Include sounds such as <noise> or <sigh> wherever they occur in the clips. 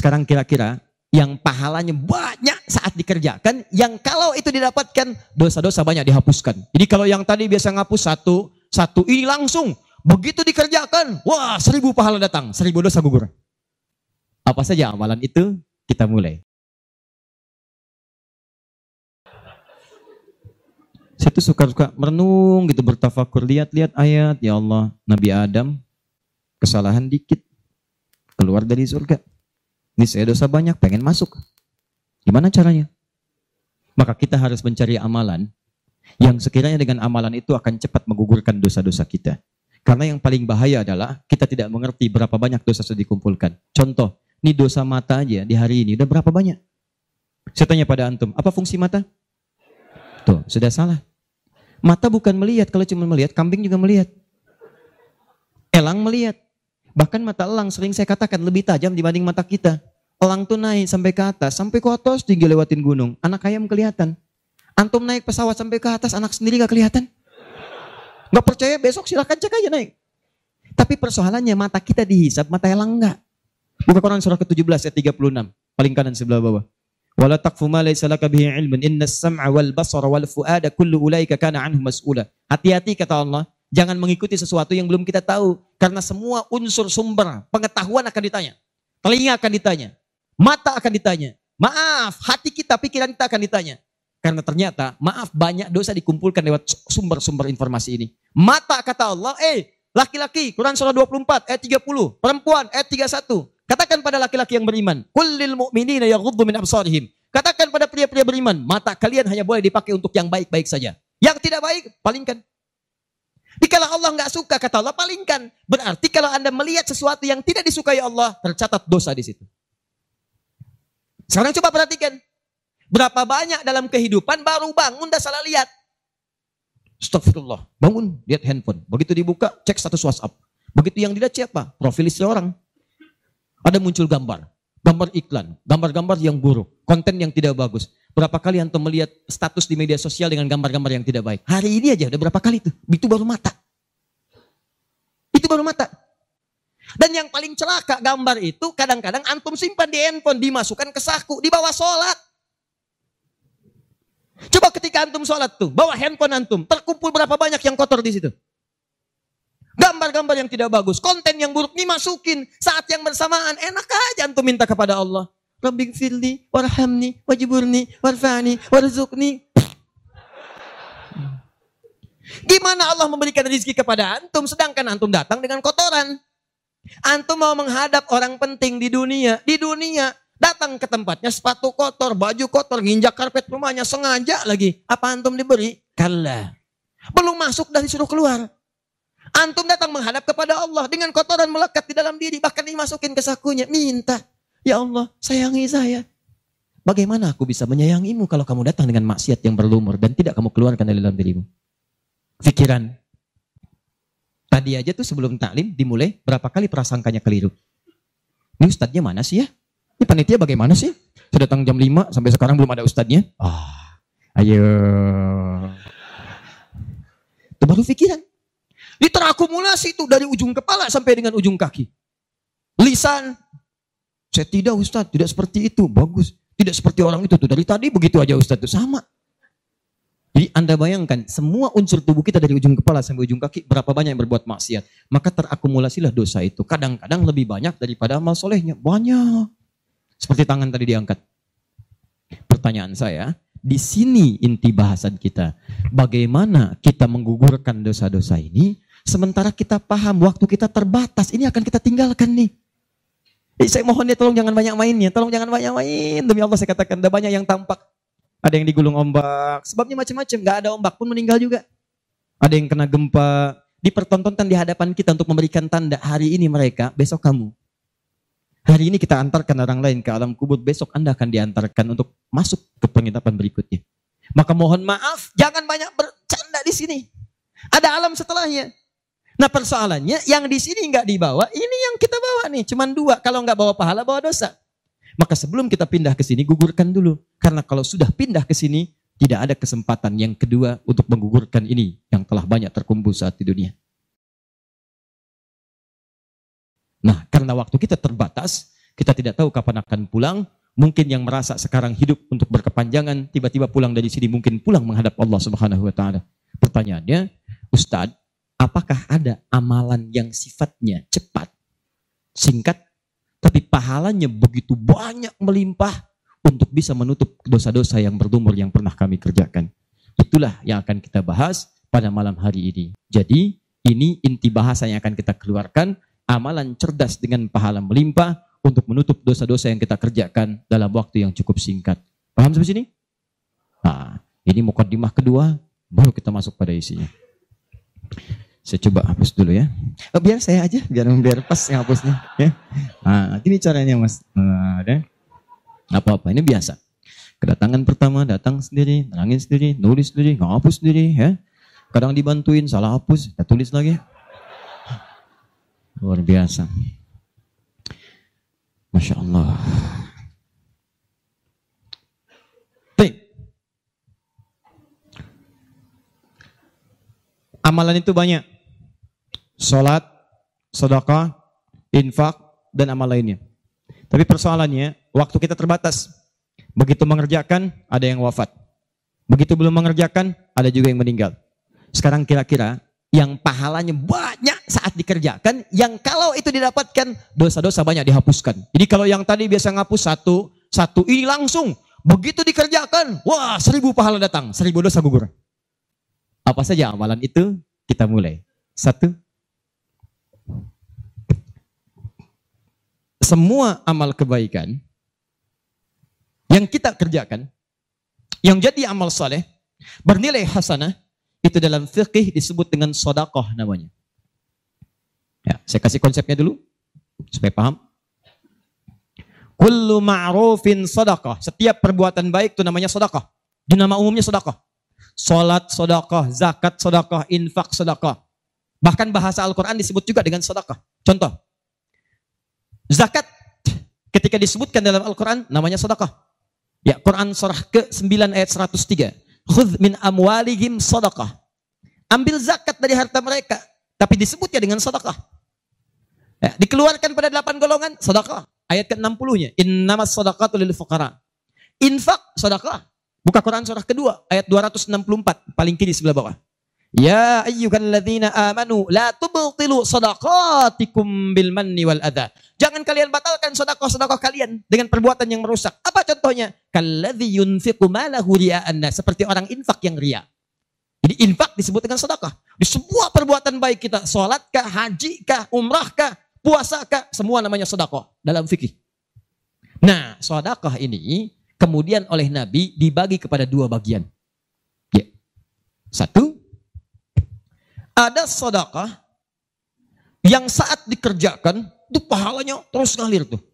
Sekarang kira-kira yang pahalanya banyak saat dikerjakan, yang kalau itu didapatkan dosa-dosa banyak dihapuskan. Jadi kalau yang tadi biasa ngapus satu, satu ini langsung begitu dikerjakan, wah seribu pahala datang, seribu dosa gugur. Apa saja amalan itu? Kita mulai. Saya tuh suka-suka merenung gitu bertafakur lihat-lihat ayat ya Allah Nabi Adam kesalahan dikit keluar dari surga. Ini saya dosa banyak pengen masuk. Gimana caranya? Maka kita harus mencari amalan yang sekiranya dengan amalan itu akan cepat menggugurkan dosa-dosa kita. Karena yang paling bahaya adalah kita tidak mengerti berapa banyak dosa sudah dikumpulkan. Contoh, ini dosa mata aja di hari ini udah berapa banyak? Saya tanya pada antum, apa fungsi mata? Tuh, sudah salah. Mata bukan melihat, kalau cuma melihat, kambing juga melihat. Elang melihat. Bahkan mata elang sering saya katakan lebih tajam dibanding mata kita. Elang tuh naik sampai ke atas, sampai ke atas tinggi lewatin gunung. Anak ayam kelihatan. Antum naik pesawat sampai ke atas, anak sendiri gak kelihatan. Gak percaya besok silahkan cek aja naik. Tapi persoalannya mata kita dihisap, mata elang enggak. Buka Quran surah ke-17 ayat 36. Paling kanan sebelah bawah. Wala taqfu ma laysa laka bihi ilmun innas sam'a wal basara wal fuada kullu ulaika kana anhu mas'ula. Hati-hati kata Allah, jangan mengikuti sesuatu yang belum kita tahu karena semua unsur sumber pengetahuan akan ditanya. Telinga akan ditanya, mata akan ditanya. Maaf, hati kita, pikiran kita akan ditanya. Karena ternyata, maaf banyak dosa dikumpulkan lewat sumber-sumber informasi ini. Mata kata Allah, eh laki-laki, Quran surah 24 ayat 30, perempuan ayat 31. Katakan pada laki-laki yang beriman, kullil mu'minina yaghuddu min absarihim. Katakan pada pria-pria beriman, mata kalian hanya boleh dipakai untuk yang baik-baik saja. Yang tidak baik, palingkan. Dikala Allah nggak suka, kata Allah, palingkan. Berarti kalau Anda melihat sesuatu yang tidak disukai Allah, tercatat dosa di situ. Sekarang coba perhatikan. Berapa banyak dalam kehidupan baru bangun dah salah lihat. Astagfirullah. Bangun, lihat handphone. Begitu dibuka, cek status WhatsApp. Begitu yang dilihat siapa? Profil istri orang. Ada muncul gambar, gambar iklan, gambar-gambar yang buruk, konten yang tidak bagus. Berapa kali antum melihat status di media sosial dengan gambar-gambar yang tidak baik? Hari ini aja udah berapa kali itu? Itu baru mata. Itu baru mata. Dan yang paling celaka gambar itu kadang-kadang antum simpan di handphone, dimasukkan ke saku, di bawah sholat. Coba ketika antum sholat tuh, bawa handphone antum, terkumpul berapa banyak yang kotor di situ? Gambar-gambar yang tidak bagus, konten yang buruk dimasukin saat yang bersamaan. Enak aja antum minta kepada Allah. Rabbi firli, warhamni, wajiburni, warfani, warzukni. Gimana Allah memberikan rezeki kepada antum sedangkan antum datang dengan kotoran? Antum mau menghadap orang penting di dunia, di dunia datang ke tempatnya sepatu kotor, baju kotor, nginjak karpet rumahnya sengaja lagi. Apa antum diberi? Kalla. Belum masuk dari suruh keluar. Antum datang menghadap kepada Allah dengan kotoran melekat di dalam diri, bahkan dimasukin ke sakunya, minta, ya Allah, sayangi saya. Bagaimana aku bisa menyayangimu kalau kamu datang dengan maksiat yang berlumur dan tidak kamu keluarkan dari dalam dirimu? Pikiran. Tadi aja tuh sebelum taklim dimulai, berapa kali prasangkanya keliru. Ini ustadznya mana sih ya? Ini panitia bagaimana sih? Sudah datang jam 5 sampai sekarang belum ada ustadznya. Ah, ayo. Itu baru pikiran. Ini terakumulasi itu dari ujung kepala sampai dengan ujung kaki. Lisan. Saya tidak Ustaz, tidak seperti itu. Bagus. Tidak seperti orang itu tuh. Dari tadi begitu aja Ustaz itu sama. Jadi Anda bayangkan semua unsur tubuh kita dari ujung kepala sampai ujung kaki berapa banyak yang berbuat maksiat. Maka terakumulasilah dosa itu. Kadang-kadang lebih banyak daripada amal solehnya. Banyak. Seperti tangan tadi diangkat. Pertanyaan saya, di sini inti bahasan kita. Bagaimana kita menggugurkan dosa-dosa ini Sementara kita paham waktu kita terbatas, ini akan kita tinggalkan nih. Jadi saya mohon ya tolong jangan banyak mainnya, tolong jangan banyak main. Demi Allah saya katakan, ada banyak yang tampak. Ada yang digulung ombak, sebabnya macam-macam, gak ada ombak pun meninggal juga. Ada yang kena gempa, dipertontonkan di hadapan kita untuk memberikan tanda hari ini mereka, besok kamu. Hari ini kita antarkan orang lain ke alam kubur, besok Anda akan diantarkan untuk masuk ke penginapan berikutnya. Maka mohon maaf, jangan banyak bercanda di sini. Ada alam setelahnya. Nah persoalannya yang di sini nggak dibawa, ini yang kita bawa nih, cuman dua. Kalau nggak bawa pahala, bawa dosa. Maka sebelum kita pindah ke sini, gugurkan dulu. Karena kalau sudah pindah ke sini, tidak ada kesempatan yang kedua untuk menggugurkan ini yang telah banyak terkumpul saat di dunia. Nah, karena waktu kita terbatas, Kita tidak tahu kapan akan pulang. Mungkin yang merasa sekarang hidup untuk berkepanjangan, tiba-tiba pulang dari sini mungkin pulang menghadap Allah Subhanahu wa taala. Pertanyaannya, Ustadz, apakah ada amalan yang sifatnya cepat, singkat, tapi pahalanya begitu banyak melimpah untuk bisa menutup dosa-dosa yang berlumur yang pernah kami kerjakan? Itulah yang akan kita bahas pada malam hari ini. Jadi, ini inti bahasa yang akan kita keluarkan, amalan cerdas dengan pahala melimpah untuk menutup dosa-dosa yang kita kerjakan dalam waktu yang cukup singkat. Paham sampai sini? Nah, ini mukadimah kedua, baru kita masuk pada isinya. Saya coba hapus dulu ya. Oh, biar saya aja, biar biar pas yang hapusnya. Ya. Nah, ini caranya mas. Nah, ada. Apa-apa, ini biasa. Kedatangan pertama datang sendiri, nangis sendiri, nulis sendiri, ngapus sendiri, ya. Kadang dibantuin, salah hapus, kita tulis lagi. Luar biasa. Masya Allah. Baik. Amalan itu banyak. Salat, sedekah, infak, dan amal lainnya. Tapi persoalannya, waktu kita terbatas. Begitu mengerjakan, ada yang wafat. Begitu belum mengerjakan, ada juga yang meninggal. Sekarang kira-kira yang pahalanya banyak saat dikerjakan, yang kalau itu didapatkan dosa-dosa banyak dihapuskan. Jadi kalau yang tadi biasa ngapus satu, satu ini langsung begitu dikerjakan, wah seribu pahala datang, seribu dosa gugur. Apa saja amalan itu? Kita mulai. Satu. Semua amal kebaikan yang kita kerjakan, yang jadi amal soleh, bernilai hasanah, itu dalam fikih disebut dengan sodakoh namanya. Ya, saya kasih konsepnya dulu supaya paham. Kullu ma'rufin sodakoh. Setiap perbuatan baik itu namanya sodakoh. Di nama umumnya sodakoh. Salat sodakoh, zakat sodakoh, infak sodakoh. Bahkan bahasa Al-Quran disebut juga dengan sodakoh. Contoh. Zakat ketika disebutkan dalam Al-Quran namanya sodakoh. Ya, Quran surah ke-9 ayat 103. Khudh min amwalihim sadaqah. Ambil zakat dari harta mereka. Tapi disebutnya dengan sadaqah. Ya, dikeluarkan pada delapan golongan, sadaqah. Ayat ke-60-nya. Innama sadaqatu lil fuqara. Infak, sadaqah. Buka Quran surah kedua, ayat 264. Paling kiri sebelah bawah. Ya ayyuhalladzina amanu la tubtilu sadaqatikum bil manni wal adha. Jangan kalian batalkan sedekah-sedekah kalian dengan perbuatan yang merusak. Apa contohnya? Kalladzi yunfiqu malahu ria'an seperti orang infak yang ria. Jadi infak disebut dengan sedekah. Di semua perbuatan baik kita, salat kah, haji kah, umrah kah, puasa kah, semua namanya sedekah dalam fikih. Nah, sedekah ini kemudian oleh Nabi dibagi kepada dua bagian. Ya. Satu, ada sedekah yang saat dikerjakan itu pahalanya terus ngalir tuh.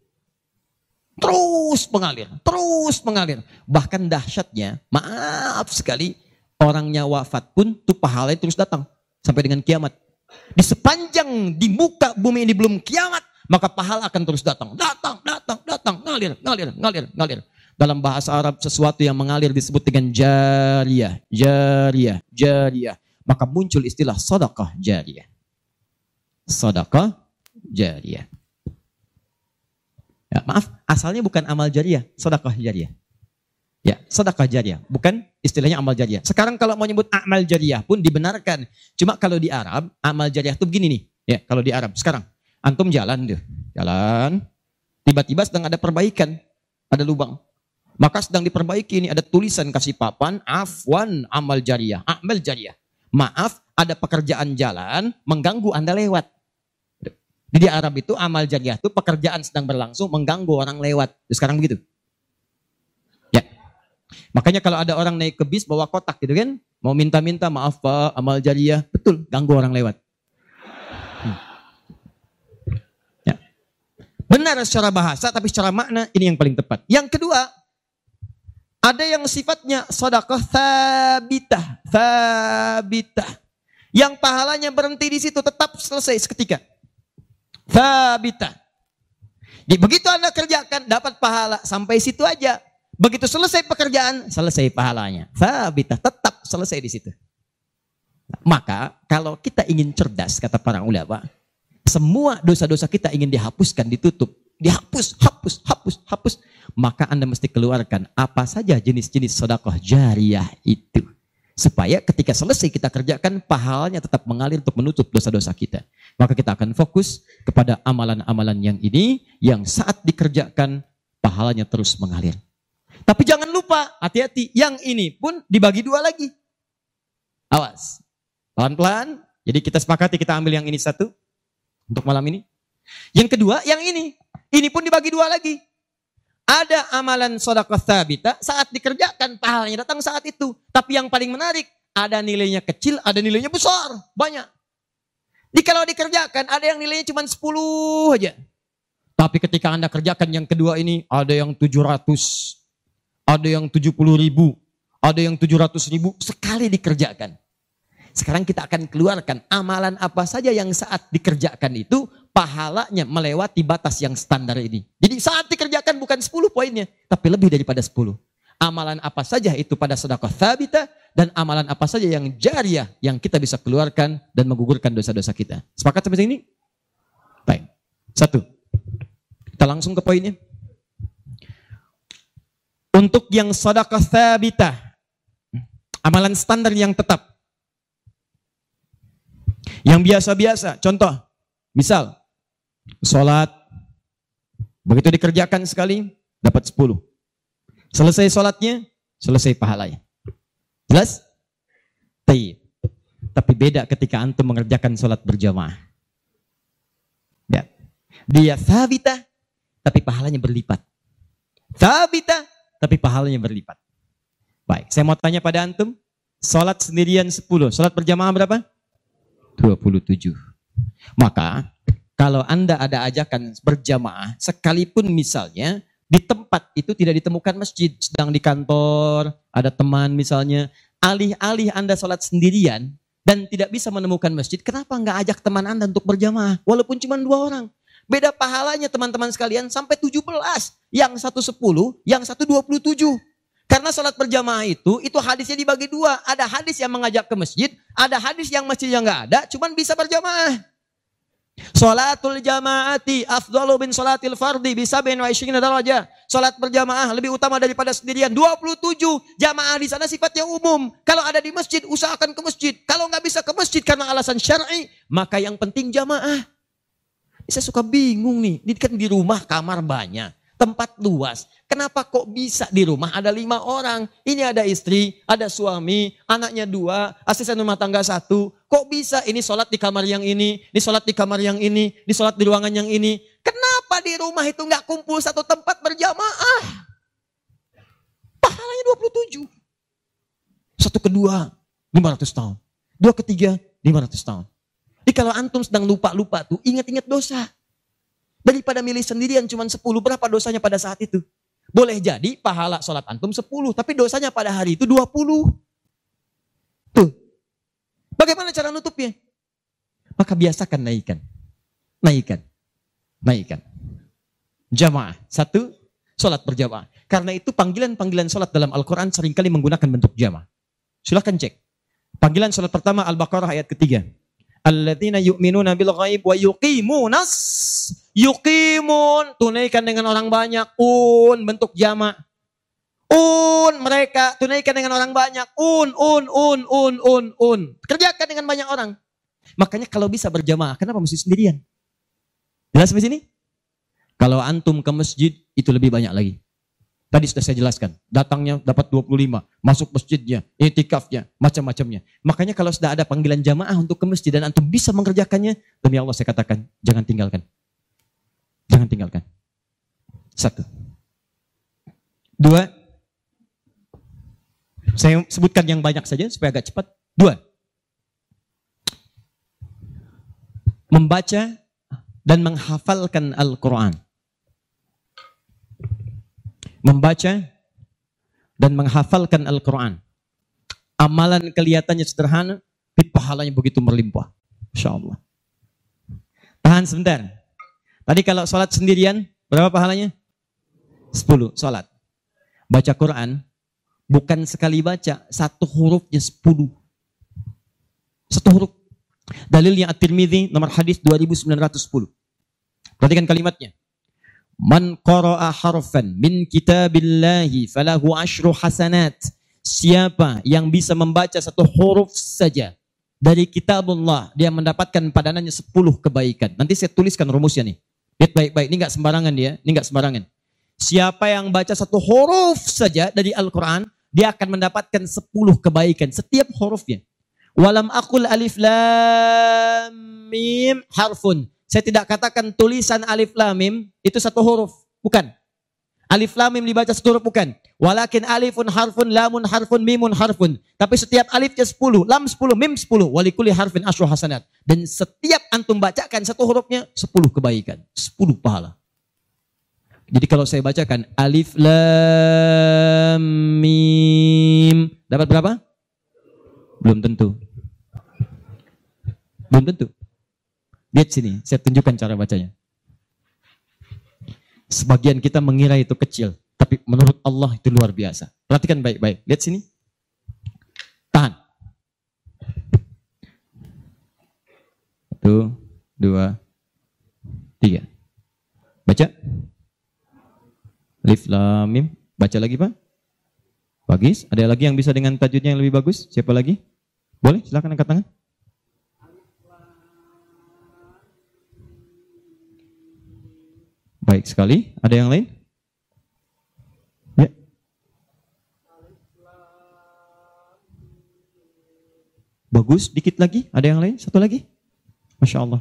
Terus mengalir, terus mengalir. Bahkan dahsyatnya, maaf sekali, orangnya wafat pun tuh pahalanya terus datang sampai dengan kiamat. Di sepanjang di muka bumi ini belum kiamat, maka pahala akan terus datang. Datang, datang, datang, ngalir, ngalir, ngalir, ngalir. Dalam bahasa Arab sesuatu yang mengalir disebut dengan jariyah, jariyah, jariyah maka muncul istilah sedekah jariyah. Sedekah jariyah. Ya, maaf, asalnya bukan amal jariyah, sedekah jariyah. Ya, sedekah jariyah, bukan istilahnya amal jariyah. Sekarang kalau mau nyebut amal jariyah pun dibenarkan. Cuma kalau di Arab, amal jariyah itu begini nih. Ya, kalau di Arab sekarang antum jalan tuh, jalan, tiba-tiba sedang ada perbaikan, ada lubang. Maka sedang diperbaiki ini ada tulisan kasih papan afwan amal jariyah, amal jariyah. Maaf, ada pekerjaan jalan mengganggu Anda lewat. Di Arab itu amal jariah itu pekerjaan sedang berlangsung mengganggu orang lewat. Sekarang begitu. Ya. Makanya kalau ada orang naik ke bis bawa kotak gitu kan, mau minta-minta maaf Pak, amal jariah, betul, ganggu orang lewat. Hmm. Ya. Benar secara bahasa tapi secara makna ini yang paling tepat. Yang kedua, ada yang sifatnya sedekah thabitah, thabitah. Yang pahalanya berhenti di situ tetap selesai seketika. Thabitah. Jadi begitu Anda kerjakan dapat pahala sampai situ aja. Begitu selesai pekerjaan, selesai pahalanya. Thabitah, tetap selesai di situ. Maka kalau kita ingin cerdas kata para ulama, semua dosa-dosa kita ingin dihapuskan, ditutup. Dihapus, hapus, hapus, hapus. Maka Anda mesti keluarkan apa saja jenis-jenis sodakoh jariah itu. Supaya ketika selesai kita kerjakan, pahalanya tetap mengalir untuk menutup dosa-dosa kita. Maka kita akan fokus kepada amalan-amalan yang ini, yang saat dikerjakan, pahalanya terus mengalir. Tapi jangan lupa, hati-hati, yang ini pun dibagi dua lagi. Awas, pelan-pelan. Jadi kita sepakati kita ambil yang ini satu, untuk malam ini. Yang kedua, yang ini. Ini pun dibagi dua lagi. Ada amalan sodakah thabita saat dikerjakan pahalanya datang saat itu. Tapi yang paling menarik, ada nilainya kecil, ada nilainya besar, banyak. Di kalau dikerjakan ada yang nilainya cuma 10 aja. Tapi ketika Anda kerjakan yang kedua ini, ada yang 700, ada yang 70 ribu, ada yang 700 ribu, sekali dikerjakan. Sekarang kita akan keluarkan amalan apa saja yang saat dikerjakan itu pahalanya melewati batas yang standar ini. Jadi saat dikerjakan bukan 10 poinnya, tapi lebih daripada 10. Amalan apa saja itu pada sedekah thabita dan amalan apa saja yang jariah yang kita bisa keluarkan dan menggugurkan dosa-dosa kita. Sepakat sampai sini? Baik. Satu. Kita langsung ke poinnya. Untuk yang sedekah thabita, amalan standar yang tetap yang biasa-biasa, contoh, misal, sholat, begitu dikerjakan sekali, dapat 10. Selesai sholatnya, selesai pahalanya. Jelas? Taib. Tapi beda ketika antum mengerjakan sholat berjamaah. Ya. Dia thabita, tapi pahalanya berlipat. Thabita, tapi pahalanya berlipat. Baik, saya mau tanya pada antum, sholat sendirian 10, sholat berjamaah berapa? 27. Maka kalau Anda ada ajakan berjamaah, sekalipun misalnya di tempat itu tidak ditemukan masjid, sedang di kantor, ada teman misalnya, alih-alih Anda sholat sendirian dan tidak bisa menemukan masjid, kenapa nggak ajak teman Anda untuk berjamaah? Walaupun cuma dua orang. Beda pahalanya teman-teman sekalian sampai 17. Yang satu 10, yang satu 27. Karena sholat berjamaah itu, itu hadisnya dibagi dua. Ada hadis yang mengajak ke masjid, ada hadis yang masjidnya nggak ada, cuman bisa berjamaah. Sholatul jamaati afdalu bin sholatil fardi bisa bin wa isyina daraja. Sholat berjamaah lebih utama daripada sendirian. 27 jamaah di sana sifatnya umum. Kalau ada di masjid, usahakan ke masjid. Kalau nggak bisa ke masjid karena alasan syar'i, maka yang penting jamaah. Saya suka bingung nih, ini kan di rumah kamar banyak tempat luas. Kenapa kok bisa di rumah ada lima orang? Ini ada istri, ada suami, anaknya dua, asisten rumah tangga satu. Kok bisa ini sholat di kamar yang ini, ini sholat di kamar yang ini, ini sholat di ruangan yang ini. Kenapa di rumah itu nggak kumpul satu tempat berjamaah? Pahalanya 27. Satu kedua, 500 tahun. Dua ketiga, 500 tahun. Jadi kalau antum sedang lupa-lupa tuh, ingat-ingat dosa. Daripada milih sendirian cuma 10, berapa dosanya pada saat itu? Boleh jadi pahala sholat antum 10, tapi dosanya pada hari itu 20. Tuh. Bagaimana cara nutupnya? Maka biasakan naikkan. Naikkan. Naikkan. Jamaah. Satu, sholat berjamaah. Karena itu panggilan-panggilan sholat dalam Al-Quran sering kali menggunakan bentuk jamaah. Silahkan cek. Panggilan sholat pertama Al-Baqarah ayat ketiga alladzina yu'minuna bil ghaib wa yuqimunas yuqimun tunaikan dengan orang banyak un bentuk jamak un mereka tunaikan dengan orang banyak un un un un un un. Kerjakan dengan banyak orang. Makanya kalau bisa berjamaah kenapa mesti sendirian? Jelas sampai sini? Kalau antum ke masjid itu lebih banyak lagi Tadi sudah saya jelaskan, datangnya dapat 25, masuk masjidnya, itikafnya, macam-macamnya. Makanya kalau sudah ada panggilan jamaah untuk ke masjid dan antum bisa mengerjakannya, demi Allah saya katakan, jangan tinggalkan. Jangan tinggalkan. Satu. Dua. Saya sebutkan yang banyak saja supaya agak cepat. Dua. Membaca dan menghafalkan Al-Quran membaca dan menghafalkan Al-Quran. Amalan kelihatannya sederhana, tapi pahalanya begitu berlimpah. Insya Allah. Tahan sebentar. Tadi kalau sholat sendirian, berapa pahalanya? 10 sholat. Baca Quran, bukan sekali baca, satu hurufnya 10. Satu huruf. Dalilnya At-Tirmidhi nomor hadis 2910. Perhatikan kalimatnya. Man qara'a harfan min kitabillahi falahu ashru hasanat. Siapa yang bisa membaca satu huruf saja dari kitabullah, dia mendapatkan padanannya 10 kebaikan. Nanti saya tuliskan rumusnya nih. Lihat baik-baik, ini enggak sembarangan dia, ini enggak sembarangan. Siapa yang baca satu huruf saja dari Al-Quran, dia akan mendapatkan 10 kebaikan setiap hurufnya. Walam akul alif lam mim harfun. Saya tidak katakan tulisan alif lam mim itu satu huruf, bukan. Alif lam mim dibaca satu huruf bukan. Walakin alifun harfun, lamun harfun, mimun harfun. Tapi setiap alifnya 10, lam 10, mim 10. Walikuli harfin asyru hasanat. Dan setiap antum bacakan satu hurufnya 10 kebaikan, 10 pahala. Jadi kalau saya bacakan alif lam mim dapat berapa? Belum tentu. Belum tentu. Lihat sini, saya tunjukkan cara bacanya. Sebagian kita mengira itu kecil, tapi menurut Allah itu luar biasa. Perhatikan baik-baik. Lihat sini. Tahan. Satu, dua, tiga. Baca. Mim. Baca lagi, Pak. Bagus. Ada lagi yang bisa dengan tajudnya yang lebih bagus? Siapa lagi? Boleh, silakan angkat tangan. Baik sekali. Ada yang lain? Ya. Bagus, dikit lagi. Ada yang lain? Satu lagi? Masya Allah.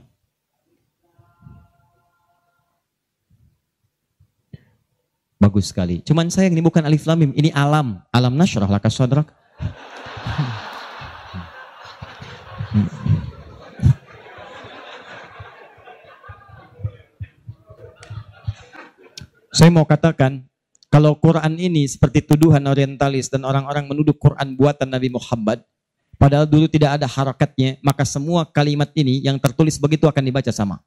Bagus sekali. Cuman sayang ini bukan alif lamim, ini alam. Alam nasyrah laka sadrak. Saya mau katakan, kalau Quran ini seperti tuduhan orientalis dan orang-orang menuduh Quran buatan Nabi Muhammad, padahal dulu tidak ada harakatnya, maka semua kalimat ini yang tertulis begitu akan dibaca sama.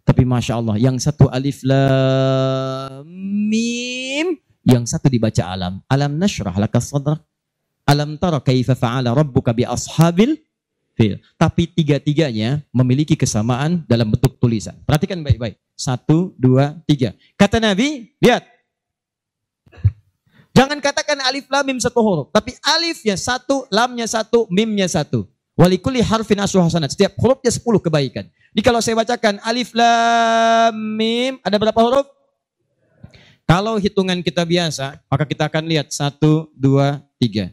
Tapi Masya Allah, yang satu alif lam mim, yang satu dibaca alam. Alam nashrah laka sadrak. Alam tara kaifa fa'ala rabbuka bi ashabil fil. Tapi tiga-tiganya memiliki kesamaan dalam bentuk tulisan. Perhatikan baik-baik. Satu, dua, tiga. Kata Nabi, lihat. Jangan katakan alif lam mim satu huruf. Tapi alifnya satu, lamnya satu, mimnya satu. Walikuli harfin asru hasanat. Setiap hurufnya sepuluh kebaikan. Jadi kalau saya bacakan alif lam mim, ada berapa huruf? Kalau hitungan kita biasa, maka kita akan lihat satu, dua, tiga.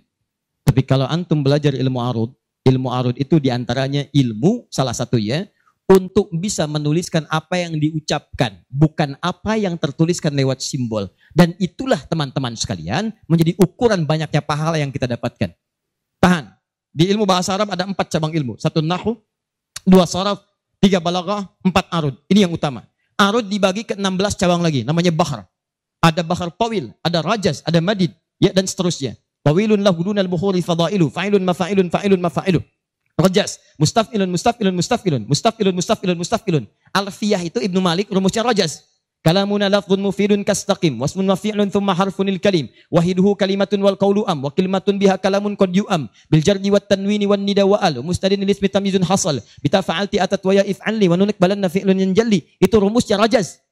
Tapi kalau antum belajar ilmu arud, ilmu arud itu di antaranya ilmu salah satu ya, untuk bisa menuliskan apa yang diucapkan, bukan apa yang tertuliskan lewat simbol. Dan itulah teman-teman sekalian menjadi ukuran banyaknya pahala yang kita dapatkan. Tahan. Di ilmu bahasa Arab ada empat cabang ilmu. Satu nahu, dua saraf, tiga balaghah, empat arud. Ini yang utama. Arud dibagi ke 16 cabang lagi, namanya bahar. Ada bahar tawil, ada rajas, ada madid, ya dan seterusnya. Tawilun lahu dunal bukhuri fadailu, fa'ilun mafa'ilun, fa'ilun mafa'ilun. Rajas, mustafilun, mustafilun, mustafilun, mustafilun, mustafilun, mustafilun. Alfiyah itu Ibnu Malik rumusnya rajas. Kalamuna lafdhun mufidun kastaqim. Wasmun mafi'lun thumma harfunil kalim. Wahiduhu kalimatun wal qawlu am. Wa kalimatun biha kalamun qad yu'am. Bil jardi wat tanwini wan nida wa al mustadin lil ismi tamyizun hasal. Bita fa'alti atat wa ya if'alli wa nunik balanna fi'lun yanjalli itu rumusnya rajas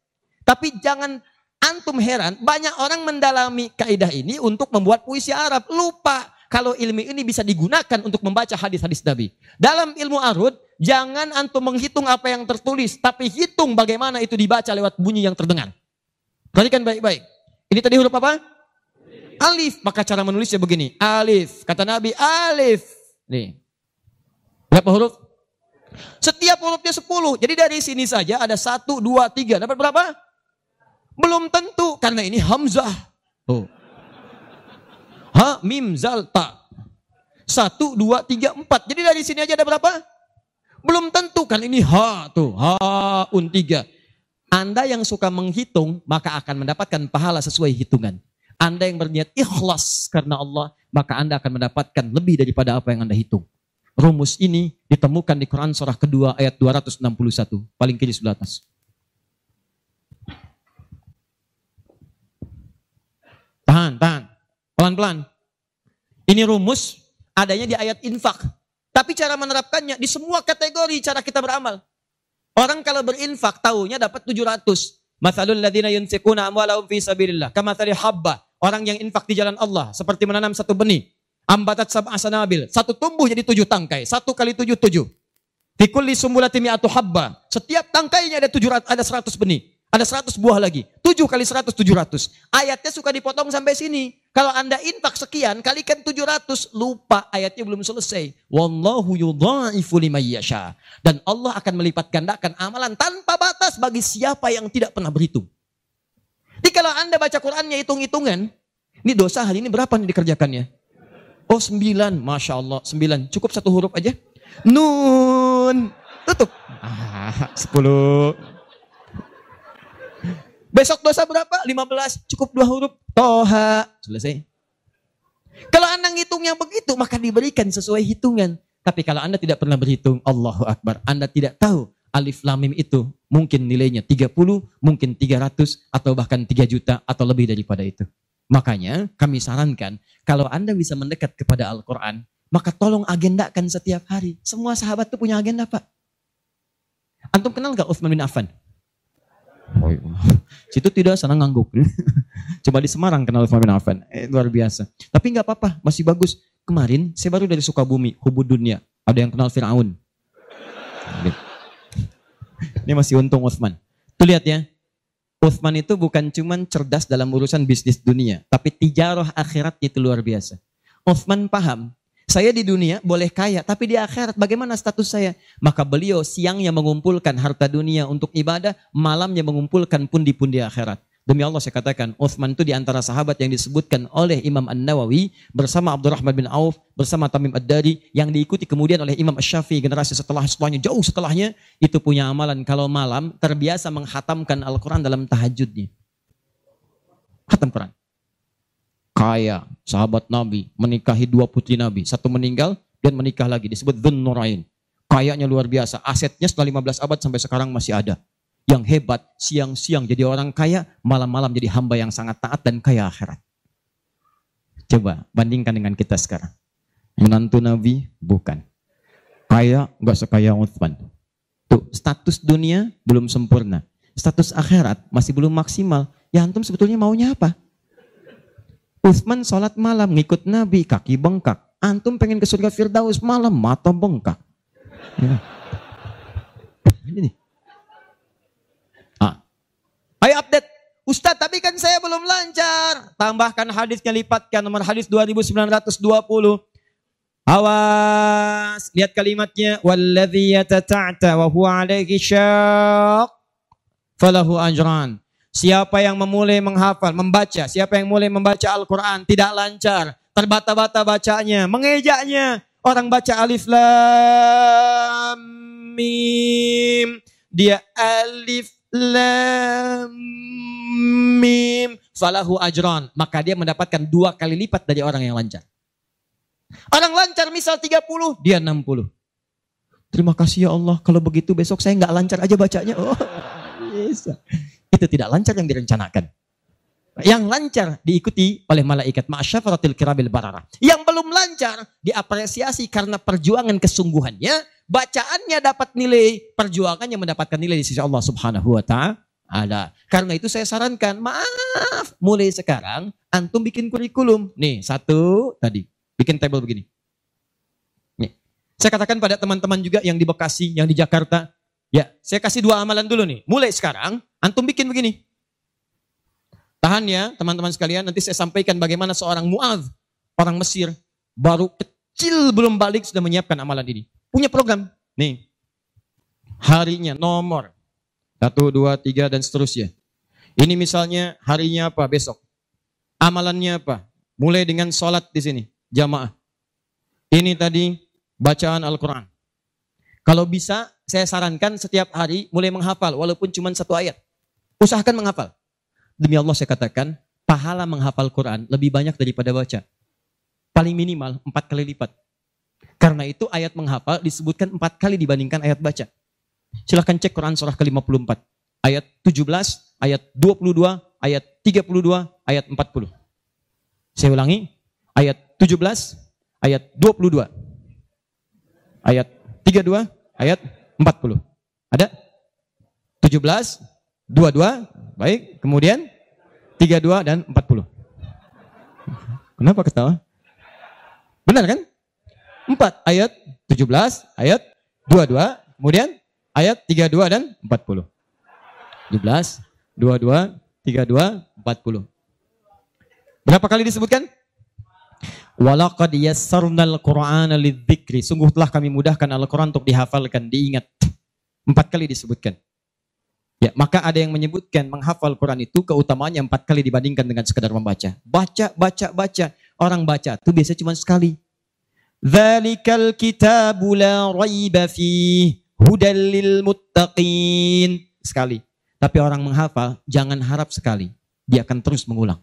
tapi jangan antum heran banyak orang mendalami kaidah ini untuk membuat puisi Arab. Lupa kalau ilmu ini bisa digunakan untuk membaca hadis-hadis Nabi. Dalam ilmu arud, jangan antum menghitung apa yang tertulis, tapi hitung bagaimana itu dibaca lewat bunyi yang terdengar. Perhatikan baik-baik. Ini tadi huruf apa? Alif. Maka cara menulisnya begini. Alif. Kata Nabi, alif. Nih. Berapa huruf? Setiap hurufnya 10. Jadi dari sini saja ada 1, 2, 3. Dapat berapa? Belum tentu. Karena ini Hamzah. Oh. Ha, mim, zal, ta. Satu, dua, tiga, empat. Jadi dari sini aja ada berapa? Belum tentu kan ini ha tuh. Ha, un tiga. Anda yang suka menghitung, maka akan mendapatkan pahala sesuai hitungan. Anda yang berniat ikhlas karena Allah, maka Anda akan mendapatkan lebih daripada apa yang Anda hitung. Rumus ini ditemukan di Quran surah kedua ayat 261. Paling kiri sebelah atas. Tahan, tahan. Pelan-pelan. Ini rumus adanya di ayat infak. Tapi cara menerapkannya di semua kategori cara kita beramal. Orang kalau berinfak tahunya dapat 700. Mathalul ladzina yunfiquna amwalahum fi sabilillah kamathali habba. Orang yang infak di jalan Allah seperti menanam satu benih. Ambatat sab'a sanabil. Satu tumbuh jadi tujuh tangkai. Satu kali tujuh tujuh. Fikulli sumbulati mi'atu habba. Setiap tangkainya ada tujuh ada seratus benih. Ada seratus buah lagi. Tujuh kali seratus, tujuh ratus. Ayatnya suka dipotong sampai sini. Kalau anda infak sekian, kalikan tujuh ratus. Lupa, ayatnya belum selesai. Wallahu yudha'ifu liman yasha. Dan Allah akan melipat gandakan amalan tanpa batas bagi siapa yang tidak pernah berhitung. Jadi kalau anda baca Qurannya hitung-hitungan, ini dosa hari ini berapa nih dikerjakannya? Oh sembilan, Masya Allah, sembilan. Cukup satu huruf aja. Nun. Tutup. Ah, sepuluh. Besok dosa berapa? 15. Cukup dua huruf. Toha. Selesai. Kalau anda ngitungnya begitu, maka diberikan sesuai hitungan. Tapi kalau anda tidak pernah berhitung, Allahu Akbar. Anda tidak tahu alif lamim itu mungkin nilainya 30, mungkin 300, atau bahkan 3 juta, atau lebih daripada itu. Makanya kami sarankan, kalau anda bisa mendekat kepada Al-Quran, maka tolong agendakan setiap hari. Semua sahabat itu punya agenda, Pak. Antum kenal gak Uthman bin Affan? Oh, iya. Situ tidak sana ngangguk. <laughs> Coba di Semarang kenal Uthman bin Affan. Eh, luar biasa. Tapi nggak apa-apa, masih bagus. Kemarin saya baru dari Sukabumi, hubud dunia. Ada yang kenal Fir'aun. Ini masih untung Uthman. Tuh lihat ya. Uthman itu bukan cuman cerdas dalam urusan bisnis dunia. Tapi tijarah akhirat itu luar biasa. Uthman paham saya di dunia boleh kaya, tapi di akhirat bagaimana status saya? Maka beliau siangnya mengumpulkan harta dunia untuk ibadah, malamnya mengumpulkan pundi-pundi akhirat. Demi Allah saya katakan, Uthman itu di antara sahabat yang disebutkan oleh Imam An-Nawawi bersama Abdurrahman bin Auf, bersama Tamim Ad-Dari yang diikuti kemudian oleh Imam Ash-Syafi'i generasi setelah setelahnya jauh setelahnya itu punya amalan kalau malam terbiasa menghatamkan Al-Qur'an dalam tahajudnya. Hatam Quran kaya, sahabat Nabi, menikahi dua putri Nabi. Satu meninggal dan menikah lagi, disebut Dhun Nurain. Kayanya luar biasa, asetnya setelah 15 abad sampai sekarang masih ada. Yang hebat, siang-siang jadi orang kaya, malam-malam jadi hamba yang sangat taat dan kaya akhirat. Coba bandingkan dengan kita sekarang. Menantu Nabi? Bukan. Kaya nggak sekaya Uthman. Tuh, status dunia belum sempurna. Status akhirat masih belum maksimal. Ya antum sebetulnya maunya apa? Uthman sholat malam ngikut Nabi kaki bengkak. Antum pengen ke surga Firdaus malam mata bengkak. Ya. Ini. Ah. Ayo update. Ustadz tapi kan saya belum lancar. Tambahkan hadisnya lipatkan nomor hadis 2920. Awas, lihat kalimatnya walladzi yatata'ta wa huwa alaihi syaq falahu ajran. Siapa yang memulai menghafal, membaca, siapa yang mulai membaca Al-Quran tidak lancar, terbata-bata bacanya, mengejaknya. Orang baca alif lam mim, dia alif lam mim, falahu ajran. Maka dia mendapatkan dua kali lipat dari orang yang lancar. Orang lancar misal 30, dia 60. Terima kasih ya Allah, kalau begitu besok saya nggak lancar aja bacanya. Oh, <laughs> bisa itu tidak lancar yang direncanakan. Yang lancar diikuti oleh malaikat ma'asyafaratil kirabil barara. Yang belum lancar diapresiasi karena perjuangan kesungguhannya, bacaannya dapat nilai, perjuangannya mendapatkan nilai di sisi Allah Subhanahu wa taala. Karena itu saya sarankan, maaf, mulai sekarang antum bikin kurikulum. Nih, satu tadi, bikin table begini. Nih. Saya katakan pada teman-teman juga yang di Bekasi, yang di Jakarta, Ya, saya kasih dua amalan dulu nih. Mulai sekarang, antum bikin begini. Tahan ya, teman-teman sekalian. Nanti saya sampaikan bagaimana seorang Mu'adh, orang Mesir, baru kecil belum balik sudah menyiapkan amalan ini. Punya program. Nih, harinya, nomor. Satu, dua, tiga, dan seterusnya. Ini misalnya harinya apa besok. Amalannya apa? Mulai dengan sholat di sini, jamaah. Ini tadi bacaan Al-Quran. Kalau bisa, saya sarankan setiap hari mulai menghafal, walaupun cuma satu ayat. Usahakan menghafal. Demi Allah saya katakan, pahala menghafal Quran lebih banyak daripada baca. Paling minimal empat kali lipat. Karena itu ayat menghafal disebutkan empat kali dibandingkan ayat baca. Silahkan cek Quran surah ke-54. Ayat 17, ayat 22, ayat 32, ayat 40. Saya ulangi, ayat 17, ayat 22, ayat 32, ayat 40. Ada? 17, 22, baik. Kemudian 32 dan 40. Kenapa ketawa? Benar kan? 4 ayat 17, ayat 22, kemudian ayat 32 dan 40. 17, 22, 32, 40. Berapa kali disebutkan? Walaqad yassarnal Qur'ana lidzikri. Sungguh telah kami mudahkan Al-Quran untuk dihafalkan, diingat. Empat kali disebutkan. Ya, maka ada yang menyebutkan menghafal Quran itu keutamaannya empat kali dibandingkan dengan sekadar membaca. Baca, baca, baca. Orang baca itu biasanya cuma sekali. Zalikal kitabu la raiba fi hudal lil muttaqin. Sekali. Tapi orang menghafal jangan harap sekali. Dia akan terus mengulang.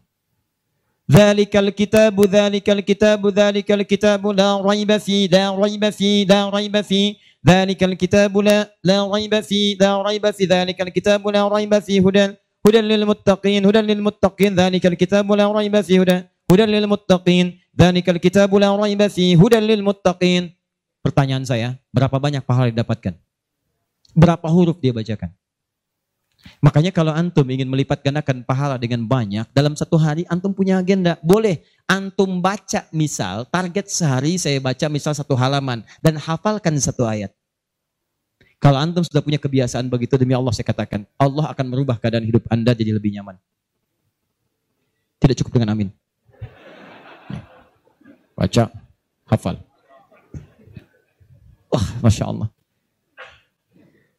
Zalikal kitabu, zalikal kitabu, zalikal kitabu la raiba fi, la raiba fi, la raiba fi. ذلك الكتاب لا لا ريب فيه لا ريب في ذلك الكتاب لا ريب فيه هدى هدى للمتقين هدى للمتقين ذلك الكتاب لا ريب فيه هدى هدى للمتقين ذلك الكتاب لا ريب فيه هدى للمتقين Pertanyaan saya, berapa banyak pahala didapatkan? Berapa huruf dia bacakan? Makanya kalau antum ingin melipat gandakan pahala dengan banyak, dalam satu hari antum punya agenda. Boleh antum baca misal, target sehari saya baca misal satu halaman dan hafalkan satu ayat. Kalau antum sudah punya kebiasaan begitu, demi Allah saya katakan, Allah akan merubah keadaan hidup anda jadi lebih nyaman. Tidak cukup dengan amin. Baca, hafal. Wah, Masya Allah.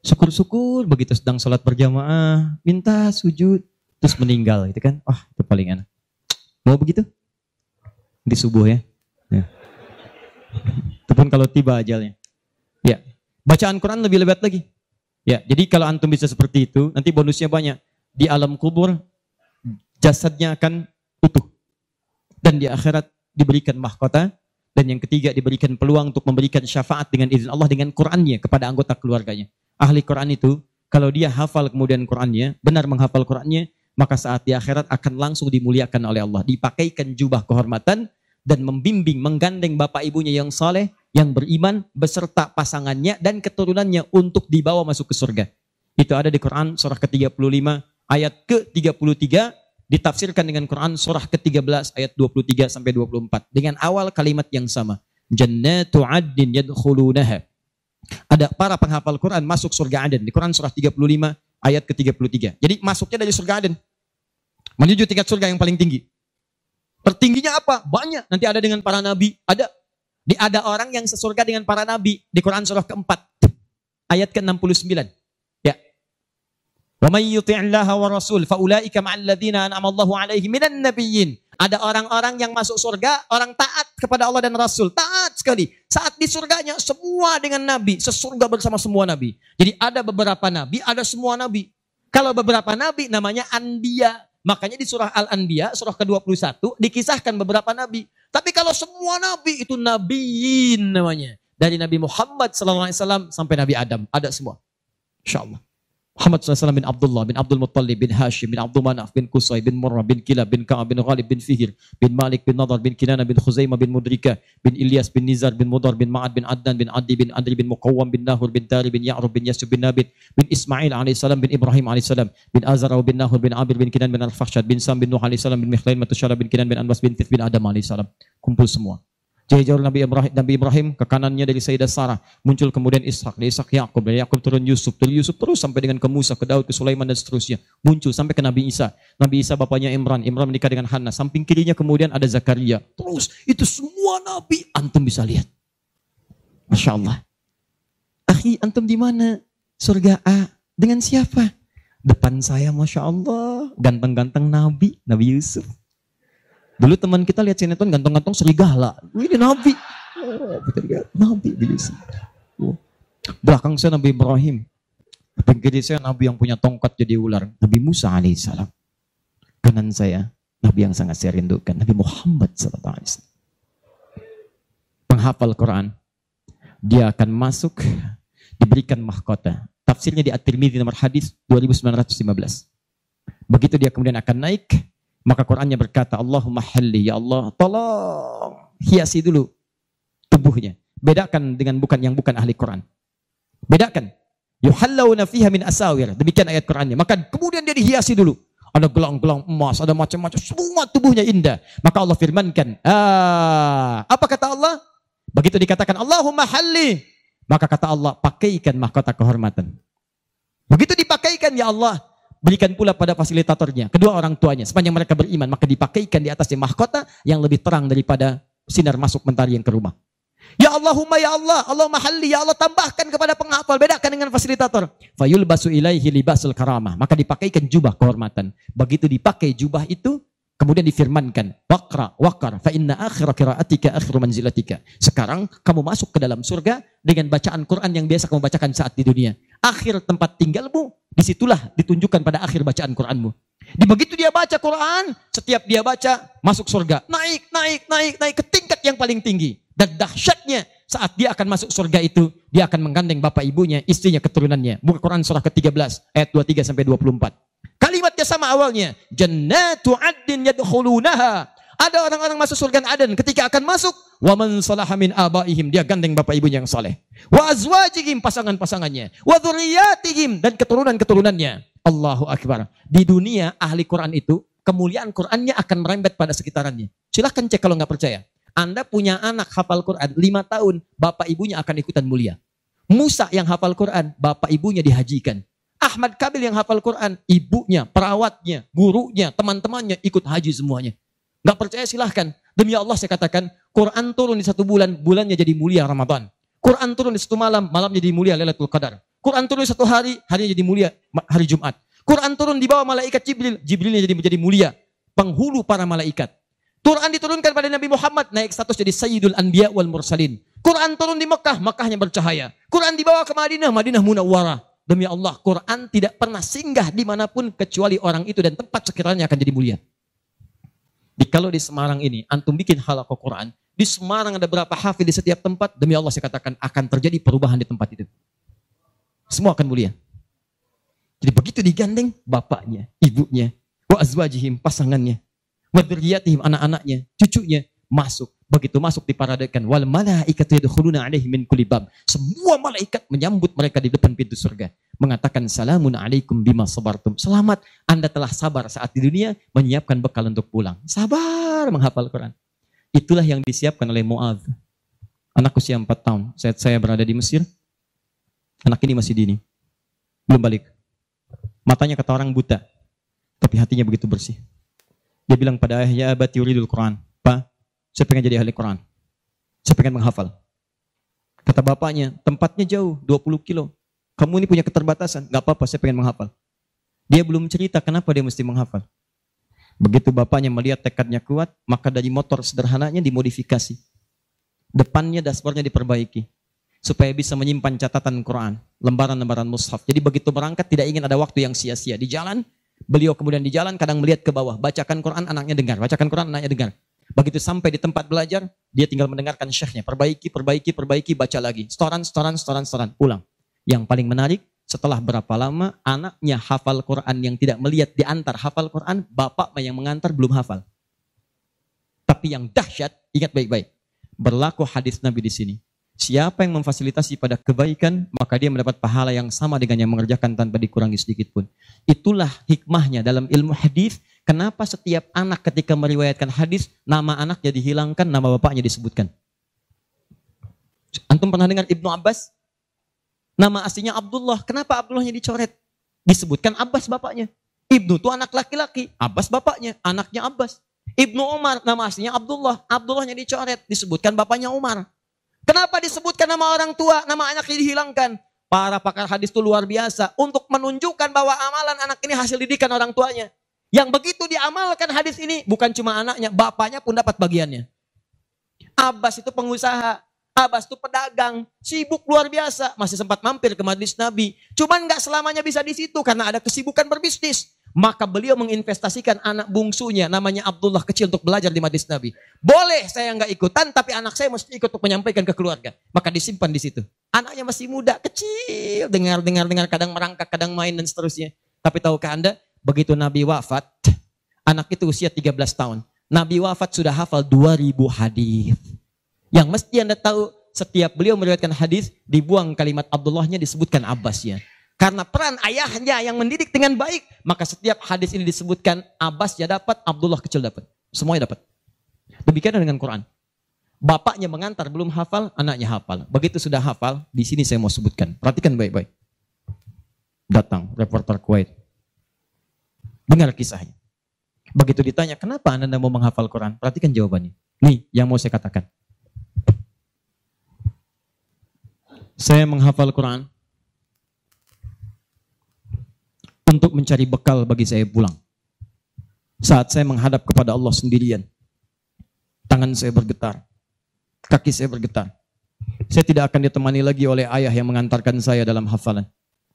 Syukur-syukur begitu sedang sholat berjamaah, minta sujud, terus meninggal gitu kan. Wah, itu paling enak. Mau begitu? Di subuh ya. ya. Itu pun kalau tiba ajalnya. Ya. Bacaan Quran lebih lebat lagi. Ya, jadi kalau antum bisa seperti itu, nanti bonusnya banyak. Di alam kubur, jasadnya akan utuh. Dan di akhirat diberikan mahkota. Dan yang ketiga diberikan peluang untuk memberikan syafaat dengan izin Allah dengan Qurannya kepada anggota keluarganya ahli Quran itu, kalau dia hafal kemudian Qurannya, benar menghafal Qurannya, maka saat di akhirat akan langsung dimuliakan oleh Allah. Dipakaikan jubah kehormatan dan membimbing, menggandeng bapak ibunya yang saleh, yang beriman, beserta pasangannya dan keturunannya untuk dibawa masuk ke surga. Itu ada di Quran surah ke-35 ayat ke-33 ditafsirkan dengan Quran surah ke-13 ayat 23 sampai 24 dengan awal kalimat yang sama. Jannatu 'adnin yadkhulunaha ada para penghafal Quran masuk surga Aden. Di Quran surah 35 ayat ke-33. Jadi masuknya dari surga Aden. Menuju tingkat surga yang paling tinggi. Tertingginya apa? Banyak. Nanti ada dengan para nabi. Ada. Di ada orang yang sesurga dengan para nabi. Di Quran surah keempat. Ayat ke-69. Ya. May yuti'illaha wa rasul ladzina an'ama Allahu 'alaihim minan nabiyyin ada orang-orang yang masuk surga, orang taat kepada Allah dan Rasul. Taat sekali. Saat di surganya, semua dengan Nabi. Sesurga bersama semua Nabi. Jadi ada beberapa Nabi, ada semua Nabi. Kalau beberapa Nabi namanya Anbiya. Makanya di surah Al-Anbiya, surah ke-21, dikisahkan beberapa Nabi. Tapi kalau semua Nabi itu Nabiin namanya. Dari Nabi Muhammad SAW sampai Nabi Adam. Ada semua. Insya Allah. Muhammad SAW bin Abdullah bin Abdul Muttalib bin Hashim bin Abdul Manaf bin Qusay bin Murrah bin Kilab bin Ka'ab bin Ghalib bin Fihir bin Malik bin Nadar bin Kinana bin Khuzaimah bin Mudrika bin Ilyas bin Nizar bin Mudar bin Ma'ad bin Adnan bin Adi bin Adri bin Muqawwam bin Nahur bin Tari bin Ya'rub bin Yasub bin Nabit bin Ismail AS bin Ibrahim AS bin Azara bin Nahur bin Abir bin Kinan bin Al-Fakhshad bin Sam bin Nuh AS bin Mikhlain Matusyara bin Kinan bin Anbas bin Tif bin Adam AS kumpul semua Jauh Nabi Ibrahim, Nabi Ibrahim ke kanannya dari Sayyidah Sarah. Muncul kemudian Ishak, dari Ishak Yakub, dari Yakub turun Yusuf, dari Yusuf terus sampai dengan ke Musa, ke Daud, ke Sulaiman dan seterusnya. Muncul sampai ke Nabi Isa. Nabi Isa bapaknya Imran, Imran menikah dengan Hana. Samping kirinya kemudian ada Zakaria. Terus itu semua Nabi antum bisa lihat. Masya Allah. Akhi, antum di mana? Surga A. Dengan siapa? Depan saya, Masya Allah. Ganteng-ganteng Nabi, Nabi Yusuf. Dulu teman kita lihat sinetron gantong-gantong serigala. Ini Nabi. Oh, Nabi bilis. Oh. Belakang saya Nabi Ibrahim. Pinggir saya Nabi yang punya tongkat jadi ular. Nabi Musa alaihissalam. Kanan saya Nabi yang sangat saya rindukan. Nabi Muhammad sallallahu alaihi wasallam. Penghafal Quran. Dia akan masuk diberikan mahkota. Tafsirnya di At-Tirmidzi nomor hadis 2915. Begitu dia kemudian akan naik maka Qurannya berkata, Allahumma halli, ya Allah, tolong hiasi dulu tubuhnya. Bedakan dengan bukan yang bukan ahli Quran. Bedakan. Yuhallawna fiha min asawir. Demikian ayat Qur'annya. Maka kemudian dia dihiasi dulu. Ada gelang-gelang emas, ada macam-macam. Semua tubuhnya indah. Maka Allah firmankan. Ah, apa kata Allah? Begitu dikatakan Allahumma halli. Maka kata Allah, pakaikan mahkota kehormatan. Begitu dipakaikan ya Allah, berikan pula pada fasilitatornya, kedua orang tuanya. Sepanjang mereka beriman, maka dipakaikan di atasnya mahkota yang lebih terang daripada sinar masuk mentari yang ke rumah. Ya Allahumma ya Allah, Allah mahalli, ya Allah tambahkan kepada penghafal, bedakan dengan fasilitator. Fayul basu ilaihi libasul karamah. Maka dipakaikan jubah kehormatan. Begitu dipakai jubah itu, kemudian difirmankan, wakra, wakar, fa inna akhira kiraatika akhiru manzilatika. Sekarang kamu masuk ke dalam surga dengan bacaan Quran yang biasa kamu bacakan saat di dunia. Akhir tempat tinggalmu, di situlah ditunjukkan pada akhir bacaan Quranmu. Di begitu dia baca Quran, setiap dia baca masuk surga. Naik, naik, naik, naik ke tingkat yang paling tinggi. Dan dahsyatnya saat dia akan masuk surga itu, dia akan menggandeng bapak ibunya, istrinya, keturunannya. Buka Quran surah ke-13 ayat 23 sampai 24. Kalimatnya sama awalnya. Jannatu addin yadkhulunaha. Ada orang-orang masuk surga Aden ketika akan masuk, wa man abaihim, dia gandeng bapak ibunya yang saleh. Wa azwajihim pasangan-pasangannya, wa dzurriyyatihim dan keturunan-keturunannya. Allahu akbar. Di dunia ahli Quran itu kemuliaan Qurannya akan merembet pada sekitarannya. Silahkan cek kalau nggak percaya. Anda punya anak hafal Quran lima tahun, bapak ibunya akan ikutan mulia. Musa yang hafal Quran, bapak ibunya dihajikan. Ahmad Kabil yang hafal Quran, ibunya, perawatnya, gurunya, teman-temannya ikut haji semuanya. Gak percaya silahkan. Demi Allah saya katakan, Quran turun di satu bulan, bulannya jadi mulia Ramadan. Quran turun di satu malam, malamnya jadi mulia Lailatul Qadar. Quran turun di satu hari, harinya jadi mulia hari Jumat. Quran turun di bawah malaikat Jibril, Jibrilnya jadi menjadi mulia. Penghulu para malaikat. Quran diturunkan pada Nabi Muhammad naik status jadi Sayyidul Anbiya wal Mursalin. Quran turun di Mekah, Mekahnya bercahaya. Quran dibawa ke Madinah, Madinah munawwarah. Demi Allah, Quran tidak pernah singgah di mana pun kecuali orang itu dan tempat sekiranya akan jadi mulia. Di, kalau di Semarang ini, antum bikin halaqah Quran, di Semarang ada berapa hafid di setiap tempat, demi Allah saya katakan akan terjadi perubahan di tempat itu. Semua akan mulia. Jadi begitu digandeng bapaknya, ibunya, wa azwajihim, pasangannya, Wadriyatihim anak-anaknya, cucunya masuk. Begitu masuk diparadakan. Wal malaikatu yadkhuluna alaihi min kulli bab. Semua malaikat menyambut mereka di depan pintu surga. Mengatakan salamun alaikum bima sabartum. Selamat Anda telah sabar saat di dunia menyiapkan bekal untuk pulang. Sabar menghafal Quran. Itulah yang disiapkan oleh Mu'adh. Anak usia 4 tahun. Saat saya berada di Mesir, anak ini masih dini. Belum balik. Matanya kata orang buta. Tapi hatinya begitu bersih. Dia bilang pada ayahnya, abati yuridul Quran. Saya pengen jadi ahli Quran. Saya pengen menghafal. Kata bapaknya, tempatnya jauh, 20 kilo. Kamu ini punya keterbatasan. Gak apa-apa, saya pengen menghafal. Dia belum cerita kenapa dia mesti menghafal. Begitu bapaknya melihat tekadnya kuat, maka dari motor sederhananya dimodifikasi. Depannya dashboardnya diperbaiki. Supaya bisa menyimpan catatan Quran, lembaran-lembaran mushaf. Jadi begitu berangkat tidak ingin ada waktu yang sia-sia. Di jalan Beliau kemudian di jalan kadang melihat ke bawah, bacakan Quran anaknya dengar, bacakan Quran anaknya dengar. Begitu sampai di tempat belajar, dia tinggal mendengarkan syekhnya, perbaiki, perbaiki, perbaiki, baca lagi. Setoran, setoran, setoran, setoran, pulang. Yang paling menarik, setelah berapa lama anaknya hafal Quran yang tidak melihat diantar hafal Quran, bapak yang mengantar belum hafal. Tapi yang dahsyat, ingat baik-baik. Berlaku hadis Nabi di sini. Siapa yang memfasilitasi pada kebaikan, maka dia mendapat pahala yang sama dengan yang mengerjakan tanpa dikurangi sedikit pun. Itulah hikmahnya dalam ilmu hadis. Kenapa setiap anak ketika meriwayatkan hadis, nama anaknya dihilangkan, nama bapaknya disebutkan. Antum pernah dengar Ibnu Abbas? Nama aslinya Abdullah. Kenapa Abdullahnya dicoret? Disebutkan Abbas bapaknya. Ibnu itu anak laki-laki. Abbas bapaknya. Anaknya Abbas. Ibnu Umar nama aslinya Abdullah. Abdullahnya dicoret. Disebutkan bapaknya Umar. Kenapa disebutkan nama orang tua, nama anaknya dihilangkan? Para pakar hadis itu luar biasa untuk menunjukkan bahwa amalan anak ini hasil didikan orang tuanya. Yang begitu diamalkan hadis ini bukan cuma anaknya, bapaknya pun dapat bagiannya. Abbas itu pengusaha, Abbas itu pedagang, sibuk luar biasa, masih sempat mampir ke majlis Nabi. Cuman nggak selamanya bisa di situ karena ada kesibukan berbisnis. Maka beliau menginvestasikan anak bungsunya namanya Abdullah kecil untuk belajar di majlis Nabi. Boleh saya nggak ikutan tapi anak saya mesti ikut untuk menyampaikan ke keluarga. Maka disimpan di situ. Anaknya masih muda, kecil, dengar-dengar dengar kadang merangkak, kadang main dan seterusnya. Tapi tahukah Anda, begitu Nabi wafat, anak itu usia 13 tahun. Nabi wafat sudah hafal 2000 hadis. Yang mesti Anda tahu setiap beliau meriwayatkan hadis dibuang kalimat Abdullahnya disebutkan Abbasnya. Karena peran ayahnya yang mendidik dengan baik, maka setiap hadis ini disebutkan Abbas ya dapat, Abdullah kecil dapat. Semuanya dapat. Demikian dengan Quran. Bapaknya mengantar belum hafal, anaknya hafal. Begitu sudah hafal, di sini saya mau sebutkan. Perhatikan baik-baik. Datang reporter Kuwait. Dengar kisahnya. Begitu ditanya, kenapa Anda mau menghafal Quran? Perhatikan jawabannya. Nih, yang mau saya katakan. Saya menghafal Quran untuk mencari bekal bagi saya pulang. Saat saya menghadap kepada Allah sendirian, tangan saya bergetar, kaki saya bergetar. Saya tidak akan ditemani lagi oleh ayah yang mengantarkan saya dalam hafalan.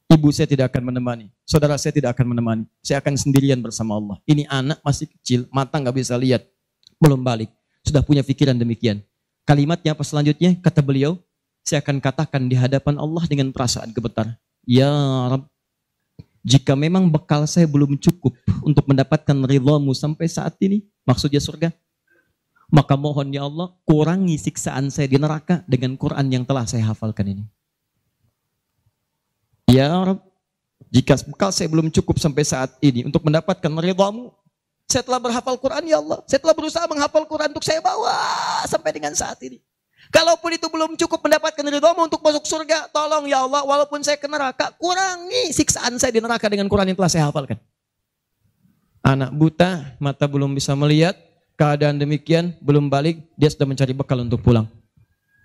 Ibu saya tidak akan menemani, saudara saya tidak akan menemani. Saya akan sendirian bersama Allah. Ini anak masih kecil, mata nggak bisa lihat, belum balik, sudah punya pikiran demikian. Kalimatnya apa selanjutnya? Kata beliau, saya akan katakan di hadapan Allah dengan perasaan gemetar. Ya Rabb, jika memang bekal saya belum cukup untuk mendapatkan ridhamu sampai saat ini, maksudnya surga, maka mohon ya Allah, kurangi siksaan saya di neraka dengan Quran yang telah saya hafalkan ini. Ya Rabb, jika bekal saya belum cukup sampai saat ini untuk mendapatkan ridhamu, saya telah berhafal Quran ya Allah. Saya telah berusaha menghafal Quran untuk saya bawa sampai dengan saat ini. Kalaupun itu belum cukup mendapatkan ridhomu untuk masuk surga, tolong ya Allah, walaupun saya ke neraka, kurangi siksaan saya di neraka dengan Quran yang telah saya hafalkan. Anak buta, mata belum bisa melihat, keadaan demikian, belum balik, dia sudah mencari bekal untuk pulang.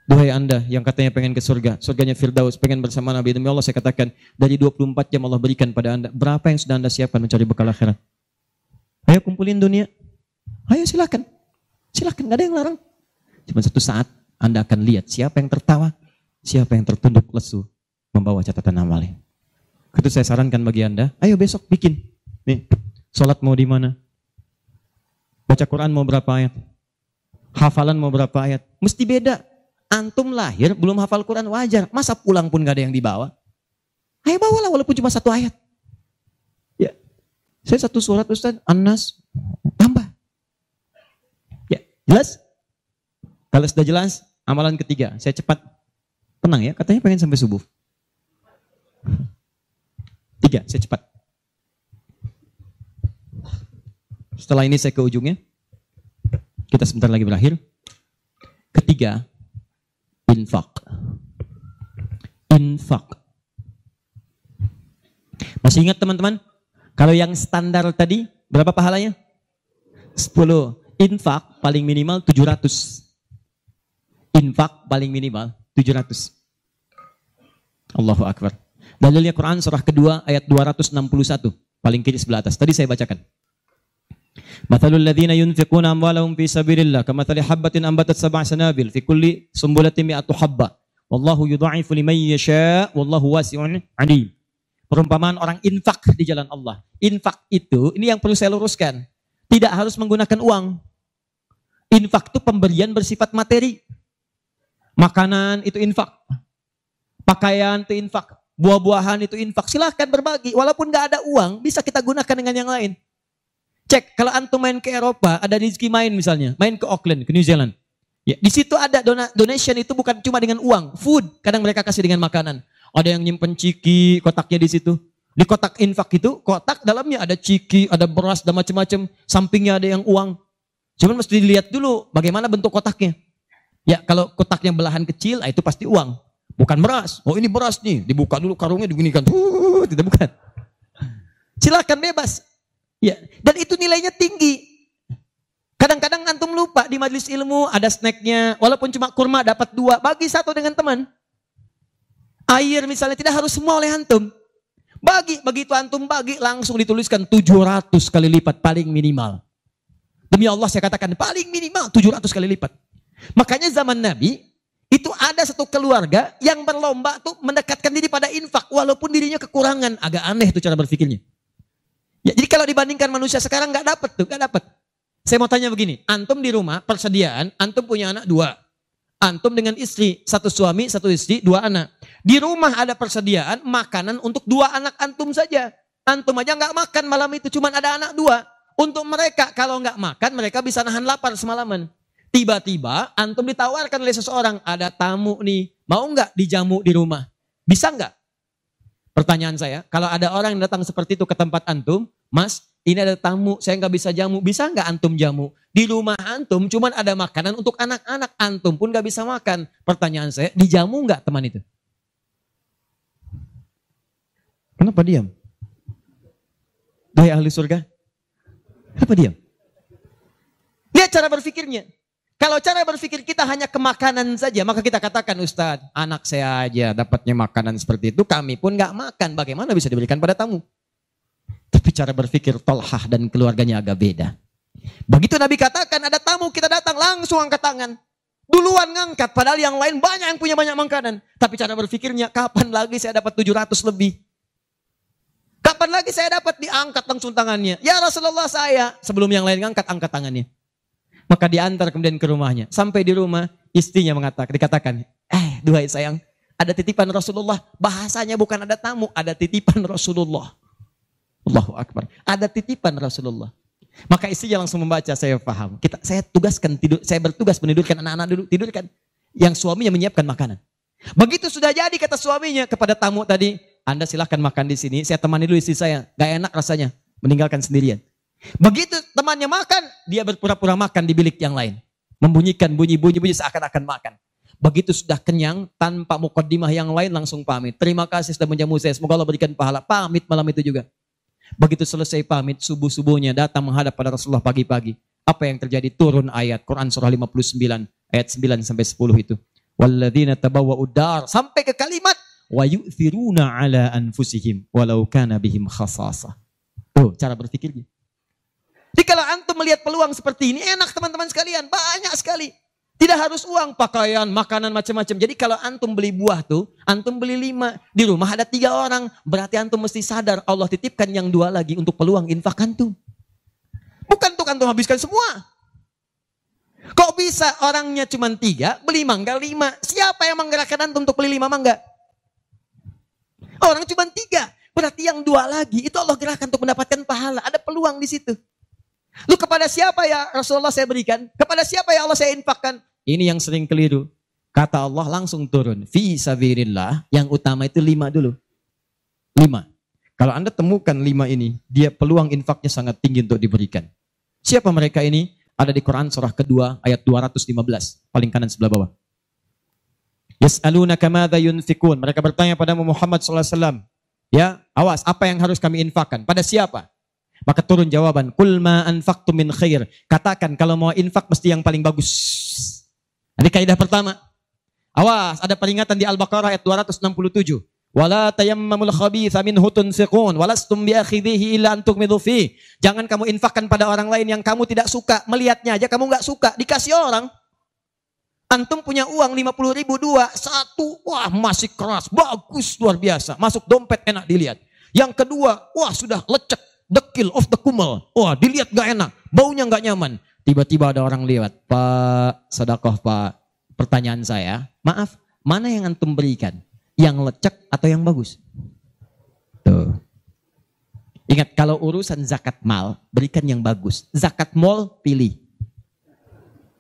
Duhai anda yang katanya pengen ke surga, surganya Firdaus, pengen bersama Nabi, demi Allah saya katakan, dari 24 jam Allah berikan pada anda, berapa yang sudah anda siapkan mencari bekal akhirat? Ayo kumpulin dunia, ayo silakan, silakan, gak ada yang larang. Cuma satu saat, anda akan lihat siapa yang tertawa, siapa yang tertunduk lesu membawa catatan amalnya. Itu saya sarankan bagi Anda, ayo besok bikin. Nih, sholat mau di mana? Baca Quran mau berapa ayat? Hafalan mau berapa ayat? Mesti beda. Antum lahir belum hafal Quran wajar. Masa pulang pun gak ada yang dibawa? Ayo bawalah walaupun cuma satu ayat. Ya, saya satu surat Ustaz, Anas, tambah. Ya, jelas? Kalau sudah jelas, Amalan ketiga, saya cepat. Tenang ya, katanya pengen sampai subuh. Tiga, saya cepat. Setelah ini saya ke ujungnya. Kita sebentar lagi berakhir. Ketiga, infak. Infak. Masih ingat teman-teman? Kalau yang standar tadi, berapa pahalanya? 10. Infak paling minimal 700 infak paling minimal 700. Allahu Akbar. Dalilnya Quran surah kedua ayat 261. Paling kiri sebelah atas. Tadi saya bacakan. Mathalul ladzina yunfiquna amwalahum fi sabilillah kamathali habbatin ambatat sab'a sanabil fi kulli sumbulatin mi'atu habba. Wallahu yudha'ifu liman yasha' wallahu wasi'un 'alim. Perumpamaan orang infak di jalan Allah. Infak itu, ini yang perlu saya luruskan. Tidak harus menggunakan uang. Infak itu pemberian bersifat materi. Makanan itu infak. Pakaian itu infak. Buah-buahan itu infak. Silahkan berbagi. Walaupun nggak ada uang, bisa kita gunakan dengan yang lain. Cek, kalau antum main ke Eropa, ada rezeki main misalnya. Main ke Auckland, ke New Zealand. Ya, di situ ada dona, donation itu bukan cuma dengan uang, food. Kadang mereka kasih dengan makanan. Ada yang nyimpen ciki, kotaknya di situ. Di kotak infak itu, kotak dalamnya ada ciki, ada beras, dan macam-macam. Sampingnya ada yang uang. Cuman mesti dilihat dulu bagaimana bentuk kotaknya. Ya kalau kotaknya belahan kecil, ah, itu pasti uang. Bukan beras. Oh ini beras nih, dibuka dulu karungnya digunikan. Uh, tidak bukan. Silakan bebas. Ya, dan itu nilainya tinggi. Kadang-kadang antum lupa di majelis ilmu ada snacknya, walaupun cuma kurma dapat dua, bagi satu dengan teman. Air misalnya tidak harus semua oleh antum. Bagi, begitu antum bagi langsung dituliskan 700 kali lipat paling minimal. Demi Allah saya katakan paling minimal 700 kali lipat. Makanya zaman Nabi itu ada satu keluarga yang berlomba tuh mendekatkan diri pada infak walaupun dirinya kekurangan. Agak aneh tuh cara berpikirnya. Ya, jadi kalau dibandingkan manusia sekarang nggak dapat tuh, nggak dapat. Saya mau tanya begini, antum di rumah persediaan, antum punya anak dua, antum dengan istri, satu suami, satu istri, dua anak. Di rumah ada persediaan makanan untuk dua anak antum saja. Antum aja nggak makan malam itu, cuma ada anak dua. Untuk mereka kalau nggak makan mereka bisa nahan lapar semalaman. Tiba-tiba antum ditawarkan oleh seseorang, ada tamu nih, mau nggak dijamu di rumah? Bisa nggak? Pertanyaan saya, kalau ada orang yang datang seperti itu ke tempat antum, mas, ini ada tamu, saya nggak bisa jamu, bisa nggak antum jamu? Di rumah antum cuman ada makanan untuk anak-anak, antum pun nggak bisa makan. Pertanyaan saya, dijamu nggak teman itu? Kenapa diam? Hai ahli surga, kenapa diam? Lihat cara berpikirnya. Kalau cara berpikir kita hanya ke makanan saja, maka kita katakan Ustadz, anak saya aja dapatnya makanan seperti itu, kami pun nggak makan. Bagaimana bisa diberikan pada tamu? Tapi cara berpikir Tolhah dan keluarganya agak beda. Begitu Nabi katakan ada tamu, kita datang langsung angkat tangan. Duluan ngangkat, padahal yang lain banyak yang punya banyak makanan. Tapi cara berpikirnya, kapan lagi saya dapat 700 lebih? Kapan lagi saya dapat diangkat langsung tangannya? Ya Rasulullah saya. Sebelum yang lain ngangkat, angkat tangannya. Maka diantar kemudian ke rumahnya. Sampai di rumah istrinya mengatakan, dikatakan, eh duhai sayang, ada titipan Rasulullah. Bahasanya bukan ada tamu, ada titipan Rasulullah. Allahu Akbar. Ada titipan Rasulullah. Maka istrinya langsung membaca, saya paham. Kita, saya tugaskan tidur, saya bertugas menidurkan anak-anak dulu, tidurkan. Yang suaminya menyiapkan makanan. Begitu sudah jadi kata suaminya kepada tamu tadi, Anda silahkan makan di sini, saya temani dulu istri saya. Gak enak rasanya, meninggalkan sendirian. Begitu temannya makan, dia berpura-pura makan di bilik yang lain. Membunyikan bunyi-bunyi-bunyi seakan-akan makan. Begitu sudah kenyang, tanpa mukaddimah yang lain langsung pamit. Terima kasih sudah menjamu saya, semoga Allah berikan pahala. Pamit malam itu juga. Begitu selesai pamit, subuh-subuhnya datang menghadap pada Rasulullah pagi-pagi. Apa yang terjadi? Turun ayat Quran surah 59 ayat 9 sampai 10 itu. Walladzina tabawwa'ud dar sampai ke kalimat wa yu'thiruna ala anfusihim walau kana bihim khasasa. Oh, cara berpikirnya. Jadi kalau antum melihat peluang seperti ini, enak teman-teman sekalian, banyak sekali. Tidak harus uang, pakaian, makanan macam-macam. Jadi kalau antum beli buah tuh, antum beli lima. Di rumah ada tiga orang. Berarti antum mesti sadar Allah titipkan yang dua lagi untuk peluang infak antum. Bukan untuk antum habiskan semua. Kok bisa orangnya cuma tiga, beli mangga lima. Siapa yang menggerakkan antum untuk beli lima mangga? Orang cuma tiga. Berarti yang dua lagi, itu Allah gerakan untuk mendapatkan pahala. Ada peluang di situ. Lu kepada siapa ya Rasulullah saya berikan? Kepada siapa ya Allah saya infakkan? Ini yang sering keliru. Kata Allah langsung turun. Fi sabirillah. Yang utama itu lima dulu. Lima. Kalau anda temukan lima ini, dia peluang infaknya sangat tinggi untuk diberikan. Siapa mereka ini? Ada di Quran surah kedua ayat 215. Paling kanan sebelah bawah. Yas'aluna kamadha yunfikun. Mereka bertanya pada Muhammad SAW. Ya, awas, apa yang harus kami infakkan? Pada siapa? Maka turun jawaban, "Kul ma anfaqtum min khair." Katakan kalau mau infak mesti yang paling bagus. Ini kaidah pertama. Awas, ada peringatan di Al-Baqarah ayat 267. Wala tayammamul khabitha minhu tunfiqun walastum biakhidhihi illa an tughmidu fi. Jangan kamu infakkan pada orang lain yang kamu tidak suka. Melihatnya aja kamu nggak suka, dikasih orang. Antum punya uang 50 ribu dua, satu, wah masih keras, bagus, luar biasa. Masuk dompet enak dilihat. Yang kedua, wah sudah lecek, dekil of the kumel. Wah dilihat gak enak, baunya gak nyaman. Tiba-tiba ada orang lewat, Pak Sodakoh Pak, pertanyaan saya, maaf, mana yang antum berikan? Yang lecek atau yang bagus? Tuh. Ingat kalau urusan zakat mal, berikan yang bagus. Zakat mal, pilih.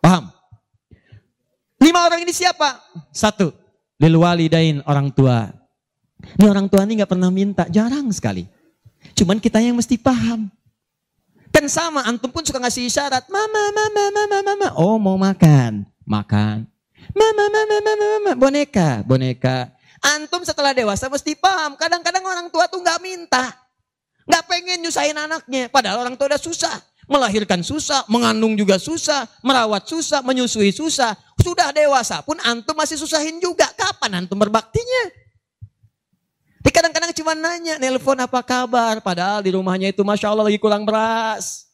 Paham? Lima orang ini siapa? Satu, lil walidain orang tua. Ini orang tua ini nggak pernah minta, jarang sekali. Cuman kita yang mesti paham. Kan sama, antum pun suka ngasih isyarat. Mama, mama, mama, mama. Oh mau makan. Makan. Mama, mama, mama, mama. Boneka, boneka. Antum setelah dewasa mesti paham. Kadang-kadang orang tua tuh nggak minta. Nggak pengen nyusahin anaknya. Padahal orang tua udah susah. Melahirkan susah, mengandung juga susah, merawat susah, menyusui susah. Sudah dewasa pun antum masih susahin juga. Kapan antum berbaktinya? Di kadang-kadang cuma nanya, nelpon apa kabar. Padahal di rumahnya itu Masya Allah lagi kurang beras.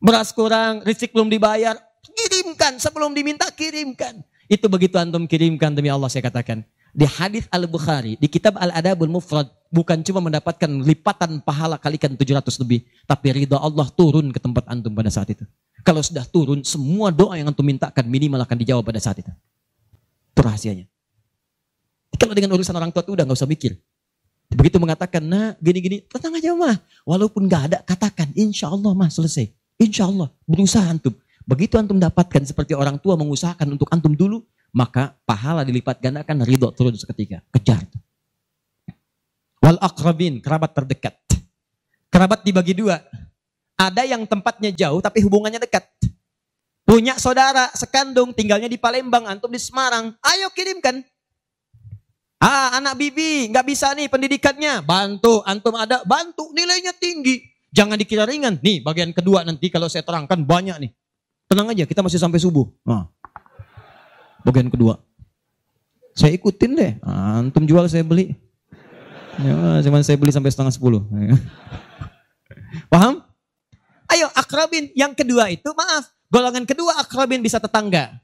Beras kurang, listrik belum dibayar. Kirimkan, sebelum diminta kirimkan. Itu begitu antum kirimkan demi Allah saya katakan. Di hadis Al-Bukhari, di kitab Al-Adabul Mufrad, bukan cuma mendapatkan lipatan pahala kalikan 700 lebih. Tapi ridha Allah turun ke tempat antum pada saat itu. Kalau sudah turun, semua doa yang antum mintakan minimal akan dijawab pada saat itu. Itu rahasianya. Kalau dengan urusan orang tua itu udah gak usah mikir. Begitu mengatakan, nah gini-gini, tenang aja mah. Walaupun gak ada, katakan, insya Allah mah selesai. Insya Allah, berusaha antum. Begitu antum dapatkan seperti orang tua mengusahakan untuk antum dulu, maka pahala dilipat gandakan ridho turun seketika. Kejar. Wal akrabin, kerabat terdekat. Kerabat dibagi dua. Ada yang tempatnya jauh tapi hubungannya dekat. Punya saudara sekandung tinggalnya di Palembang, antum di Semarang. Ayo kirimkan. Ah, anak bibi nggak bisa nih pendidikannya. Bantu, antum ada, bantu. Nilainya tinggi. Jangan dikira ringan. Nih, bagian kedua nanti kalau saya terangkan banyak nih. Tenang aja, kita masih sampai subuh. Nah, bagian kedua. Saya ikutin deh. Antum jual saya beli. Ya, cuman saya beli sampai setengah sepuluh. <laughs> Paham? Ayo akrabin. Yang kedua itu maaf. Golongan kedua akrabin bisa tetangga.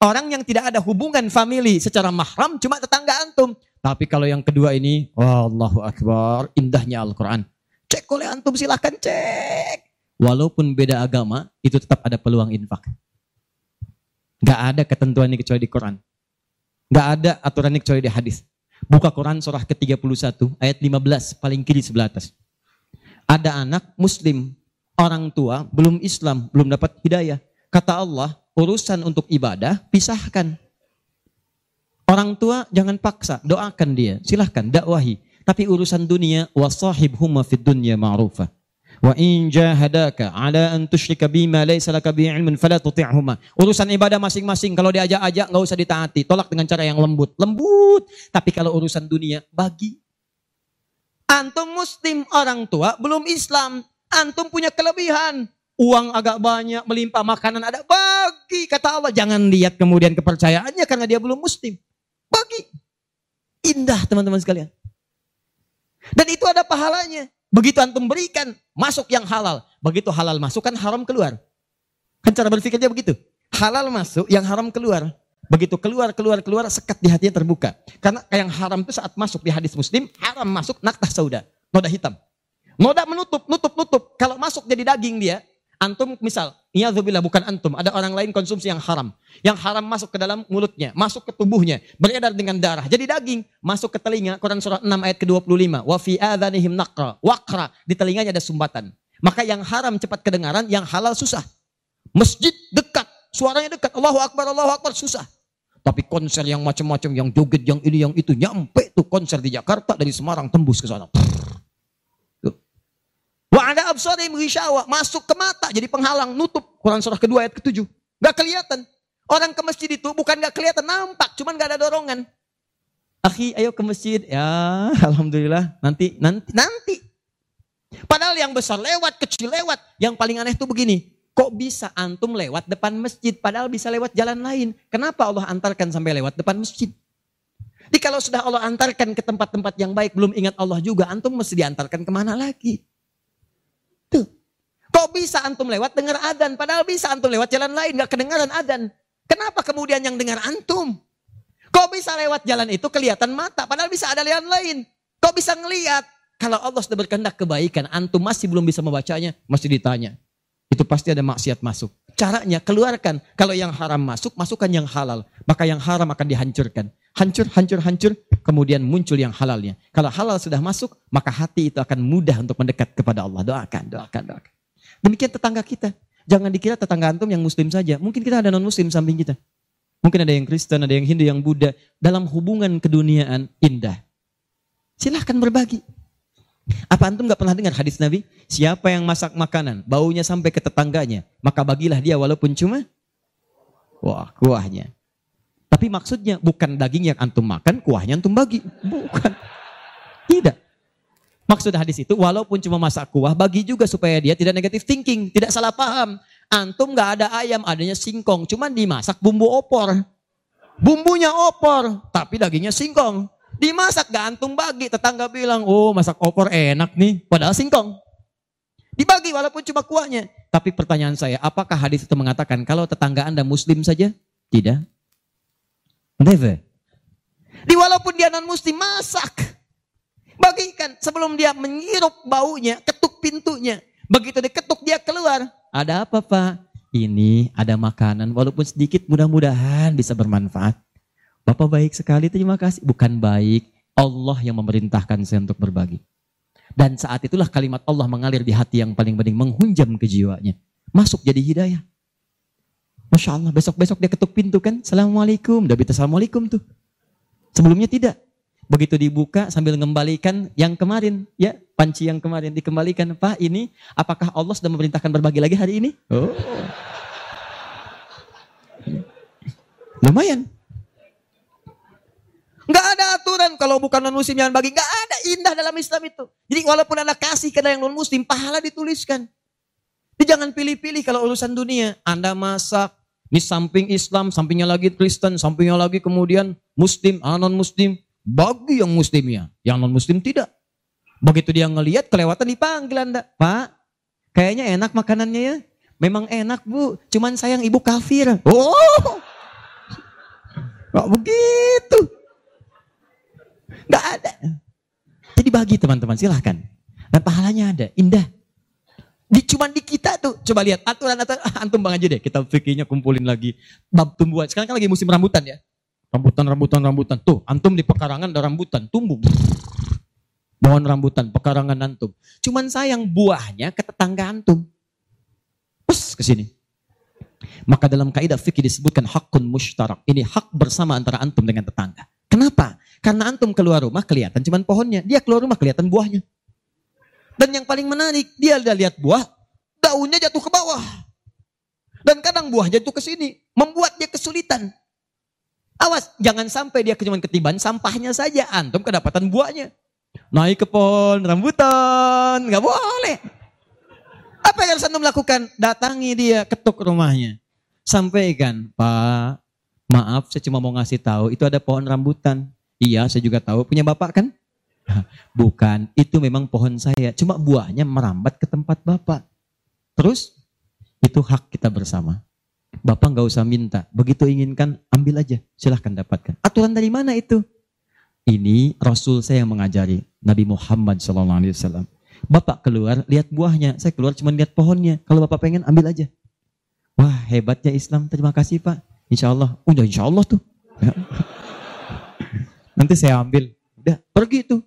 Orang yang tidak ada hubungan family secara mahram cuma tetangga antum. Tapi kalau yang kedua ini, Allahu Akbar, indahnya Al-Quran. Cek oleh antum silahkan cek. Walaupun beda agama, itu tetap ada peluang infak. Gak ada ketentuan ini kecuali di Quran. Gak ada aturan ini kecuali di hadis. Buka Quran surah ke-31 ayat 15 paling kiri sebelah atas. Ada anak muslim, orang tua belum Islam, belum dapat hidayah. Kata Allah, urusan untuk ibadah pisahkan. Orang tua jangan paksa, doakan dia, silahkan dakwahi. Tapi urusan dunia wasahibhuma fid dunya ma'rufa. Wa in jahadaka ala an tusyrika bima laysa laka bi ilmun fala tuti'huma. Urusan ibadah masing-masing kalau diajak-ajak enggak usah ditaati, tolak dengan cara yang lembut. Lembut. Tapi kalau urusan dunia bagi. Antum muslim orang tua belum Islam, antum punya kelebihan uang agak banyak, melimpah makanan ada, bagi. Kata Allah, jangan lihat kemudian kepercayaannya karena dia belum muslim. Bagi. Indah teman-teman sekalian. Dan itu ada pahalanya. Begitu antum berikan, masuk yang halal. Begitu halal masuk kan haram keluar. Kan cara berpikirnya begitu. Halal masuk, yang haram keluar. Begitu keluar, keluar, keluar, sekat di hatinya terbuka. Karena yang haram itu saat masuk di hadis muslim, haram masuk naktah sauda, noda hitam. Noda menutup, nutup, nutup. Kalau masuk jadi daging dia, Antum misal, Iyadzubillah bukan antum, ada orang lain konsumsi yang haram. Yang haram masuk ke dalam mulutnya, masuk ke tubuhnya, beredar dengan darah. Jadi daging, masuk ke telinga, Quran surah 6 ayat ke-25. Wa fi adhanihim naqra, waqra, di telinganya ada sumbatan. Maka yang haram cepat kedengaran, yang halal susah. Masjid dekat, suaranya dekat, Allahu Akbar, Allahu Akbar, susah. Tapi konser yang macam-macam, yang joget, yang ini, yang itu, nyampe tuh konser di Jakarta, dari Semarang tembus ke sana. Wa ada absarim ghishawa, masuk ke mata jadi penghalang, nutup. Quran surah kedua ayat ketujuh. Gak kelihatan. Orang ke masjid itu bukan gak kelihatan, nampak, cuman gak ada dorongan. Akhi, ayo ke masjid. Ya, <laughs> alhamdulillah. Nanti, nanti, nanti. Padahal yang besar lewat, kecil lewat. Yang paling aneh itu begini. Kok bisa antum lewat depan masjid, padahal bisa lewat jalan lain. Kenapa Allah antarkan sampai lewat depan masjid? Jadi kalau sudah Allah antarkan ke tempat-tempat yang baik, belum ingat Allah juga, antum mesti diantarkan ke mana lagi? Kok bisa antum lewat dengar adan? Padahal bisa antum lewat jalan lain, gak kedengaran adan. Kenapa kemudian yang dengar antum? Kok bisa lewat jalan itu kelihatan mata, padahal bisa ada jalan lain. Kok bisa ngelihat? Kalau Allah sudah berkehendak kebaikan, antum masih belum bisa membacanya, masih ditanya. Itu pasti ada maksiat masuk. Caranya keluarkan. Kalau yang haram masuk, masukkan yang halal. Maka yang haram akan dihancurkan. Hancur, hancur, hancur. Kemudian muncul yang halalnya. Kalau halal sudah masuk, maka hati itu akan mudah untuk mendekat kepada Allah. Doakan, doakan, doakan. Demikian tetangga kita. Jangan dikira tetangga antum yang muslim saja. Mungkin kita ada non muslim samping kita. Mungkin ada yang Kristen, ada yang Hindu, yang Buddha. Dalam hubungan keduniaan indah. Silahkan berbagi. Apa antum gak pernah dengar hadis Nabi? Siapa yang masak makanan, baunya sampai ke tetangganya, maka bagilah dia walaupun cuma wah kuahnya. Tapi maksudnya bukan daging yang antum makan, kuahnya antum bagi. Bukan. Tidak. Maksud hadis itu walaupun cuma masak kuah bagi juga supaya dia tidak negatif thinking, tidak salah paham. Antum nggak ada ayam, adanya singkong, cuman dimasak bumbu opor. Bumbunya opor, tapi dagingnya singkong. Dimasak gak antum bagi, tetangga bilang, oh masak opor enak nih, padahal singkong. Dibagi walaupun cuma kuahnya. Tapi pertanyaan saya, apakah hadis itu mengatakan kalau tetangga anda muslim saja? Tidak. Never. Di walaupun dia non muslim masak. Bagikan sebelum dia menghirup baunya, ketuk pintunya. Begitu diketuk dia keluar. Ada apa Pak? Ini ada makanan walaupun sedikit mudah-mudahan bisa bermanfaat. Bapak baik sekali terima kasih. Bukan baik, Allah yang memerintahkan saya untuk berbagi. Dan saat itulah kalimat Allah mengalir di hati yang paling penting, menghunjam ke jiwanya. Masuk jadi hidayah. Masya Allah, besok-besok dia ketuk pintu kan, Assalamualaikum, udah Assalamualaikum tuh. Sebelumnya tidak. Begitu dibuka sambil mengembalikan yang kemarin, ya panci yang kemarin dikembalikan. Pak, ini apakah Allah sudah memerintahkan berbagi lagi hari ini? Oh. Lumayan. Nggak ada aturan kalau bukan non muslim jangan bagi. Nggak ada indah dalam Islam itu. Jadi walaupun anda kasih ke yang non muslim, pahala dituliskan. Jadi jangan pilih-pilih kalau urusan dunia. Anda masak, ini samping Islam, sampingnya lagi Kristen, sampingnya lagi kemudian Muslim, ah, non Muslim. Bagi yang Muslimnya, yang non Muslim tidak. Begitu dia ngelihat kelewatan dipanggil anda, Pak, kayaknya enak makanannya ya. Memang enak bu, cuman sayang ibu kafir. Oh, Gak begitu. Gak ada. Jadi bagi teman-teman silahkan. Dan pahalanya ada, indah. Di, cuman di kita tuh, coba lihat aturan aturan ah, antum bang aja deh, kita fikirnya kumpulin lagi bab tumbuhan. Sekarang kan lagi musim rambutan ya, rambutan rambutan rambutan. Tuh antum di pekarangan ada rambutan tumbuh, pohon rambutan pekarangan antum. Cuman sayang buahnya ke tetangga antum. Terus ke sini. Maka dalam kaidah fikih disebutkan hakun mushtarak. Ini hak bersama antara antum dengan tetangga. Kenapa? Karena antum keluar rumah kelihatan cuman pohonnya. Dia keluar rumah kelihatan buahnya. Dan yang paling menarik, dia udah lihat buah, daunnya jatuh ke bawah. Dan kadang buah jatuh ke sini, membuat dia kesulitan. Awas, jangan sampai dia cuma ketiban sampahnya saja, antum kedapatan buahnya. Naik ke pohon rambutan, nggak boleh. Apa yang harus antum lakukan? Datangi dia, ketuk rumahnya. Sampaikan, Pak, maaf saya cuma mau ngasih tahu, itu ada pohon rambutan. Iya, saya juga tahu, punya bapak kan? Bukan, itu memang pohon saya. Cuma buahnya merambat ke tempat Bapak. Terus, itu hak kita bersama. Bapak nggak usah minta. Begitu inginkan, ambil aja. Silahkan dapatkan. Aturan dari mana itu? Ini Rasul saya yang mengajari. Nabi Muhammad SAW. Bapak keluar, lihat buahnya. Saya keluar cuma lihat pohonnya. Kalau Bapak pengen, ambil aja. Wah, hebatnya Islam. Terima kasih Pak. Insya Allah. Udah insya Allah tuh. Nanti saya ambil. Udah, pergi tuh.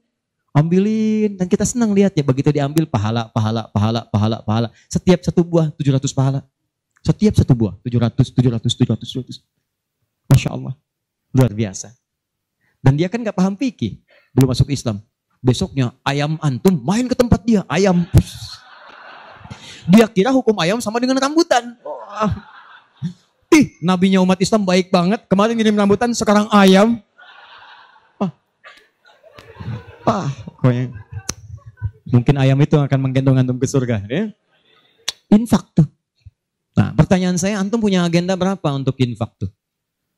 Ambilin. Dan kita senang lihat ya begitu diambil pahala pahala pahala pahala pahala. Setiap satu buah 700 pahala. Setiap satu buah 700 700 700 700 Masya Allah. Luar biasa. Dan dia kan nggak paham fikih. Belum masuk Islam. Besoknya ayam antum main ke tempat dia. Ayam. Dia kira hukum ayam sama dengan rambutan. Oh. Ih nabinya umat Islam baik banget kemarin ngirim rambutan sekarang ayam Ah, pokoknya mungkin ayam itu akan menggendong antum ke surga. Ya? Infak tuh. Nah, pertanyaan saya, antum punya agenda berapa untuk infak tuh?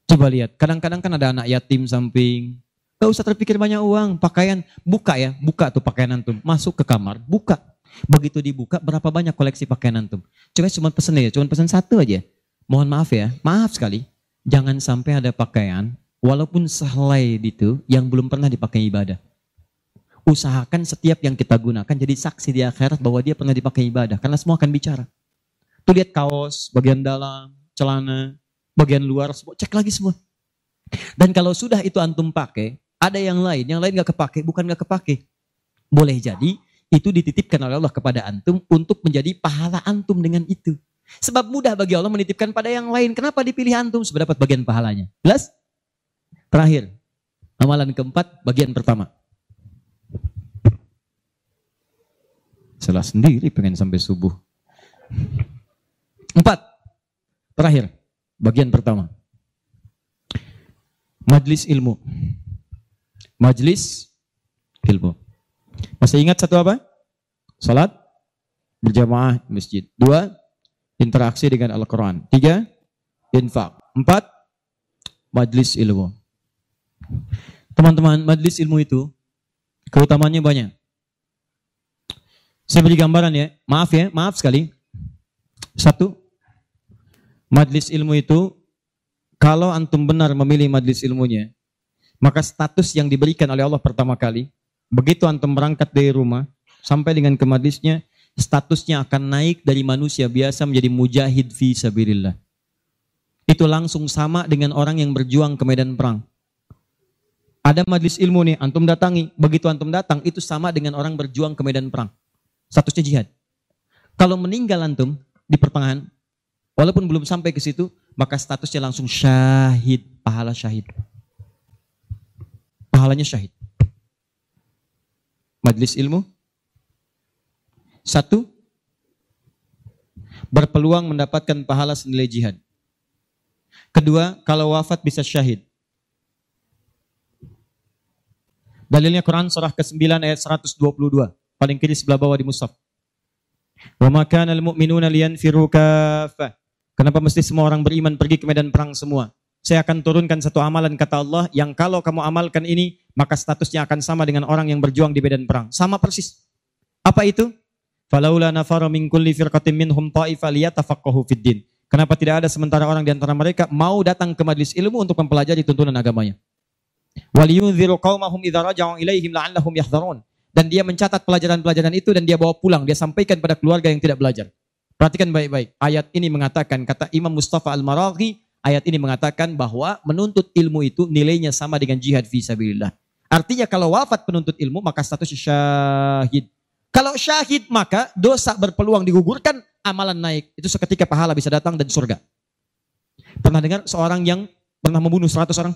Coba lihat, kadang-kadang kan ada anak yatim samping. Gak usah terpikir banyak uang, pakaian, buka ya, buka tuh pakaian antum. Masuk ke kamar, buka. Begitu dibuka, berapa banyak koleksi pakaian antum? Coba cuma pesen ya, cuma pesen satu aja. Mohon maaf ya, maaf sekali. Jangan sampai ada pakaian, walaupun sehelai itu, yang belum pernah dipakai ibadah usahakan setiap yang kita gunakan jadi saksi di akhirat bahwa dia pernah dipakai ibadah. Karena semua akan bicara. Tuh lihat kaos, bagian dalam, celana, bagian luar, semua, cek lagi semua. Dan kalau sudah itu antum pakai, ada yang lain, yang lain gak kepake, bukan gak kepake. Boleh jadi itu dititipkan oleh Allah kepada antum untuk menjadi pahala antum dengan itu. Sebab mudah bagi Allah menitipkan pada yang lain. Kenapa dipilih antum dapat bagian pahalanya? Jelas? Terakhir, amalan keempat, bagian pertama. Salah sendiri pengen sampai subuh. Empat. Terakhir. Bagian pertama. Majlis ilmu. Majlis ilmu. Masih ingat satu apa? Salat berjamaah masjid. Dua, interaksi dengan Al-Quran. Tiga, infak. Empat, majlis ilmu. Teman-teman, majlis ilmu itu keutamaannya banyak. Saya beri gambaran ya, maaf ya, maaf sekali. Satu, majlis ilmu itu, kalau antum benar memilih majlis ilmunya, maka status yang diberikan oleh Allah pertama kali, begitu antum berangkat dari rumah, sampai dengan ke majlisnya, statusnya akan naik dari manusia biasa menjadi mujahid fi sabirillah. Itu langsung sama dengan orang yang berjuang ke medan perang. Ada majlis ilmu nih, antum datangi. Begitu antum datang, itu sama dengan orang berjuang ke medan perang. Statusnya jihad. Kalau meninggal antum di pertengahan, walaupun belum sampai ke situ, maka statusnya langsung syahid, pahala syahid. Pahalanya syahid. Majlis ilmu. Satu, berpeluang mendapatkan pahala senilai jihad. Kedua, kalau wafat bisa syahid. Dalilnya Quran surah ke-9 ayat 122. Paling kiri sebelah bawah di mushaf. Wa ma kana al-mu'minuna. Kenapa mesti semua orang beriman pergi ke medan perang semua? Saya akan turunkan satu amalan kata Allah yang kalau kamu amalkan ini maka statusnya akan sama dengan orang yang berjuang di medan perang. Sama persis. Apa itu? Falaula nafara min kulli firqatin minhum ta'ifa liyatafaqahu fid din. Kenapa tidak ada sementara orang di antara mereka mau datang ke majlis ilmu untuk mempelajari tuntunan agamanya? Waliyunziru qaumahum idza raja'u ilaihim la'allahum yahdharun. Dan dia mencatat pelajaran-pelajaran itu dan dia bawa pulang, dia sampaikan pada keluarga yang tidak belajar. Perhatikan baik-baik. Ayat ini mengatakan kata Imam Mustafa Al-Maraghi, ayat ini mengatakan bahwa menuntut ilmu itu nilainya sama dengan jihad fi sabilillah. Artinya kalau wafat penuntut ilmu maka status syahid. Kalau syahid maka dosa berpeluang digugurkan, amalan naik. Itu seketika pahala bisa datang dan surga. Pernah dengar seorang yang pernah membunuh 100 orang?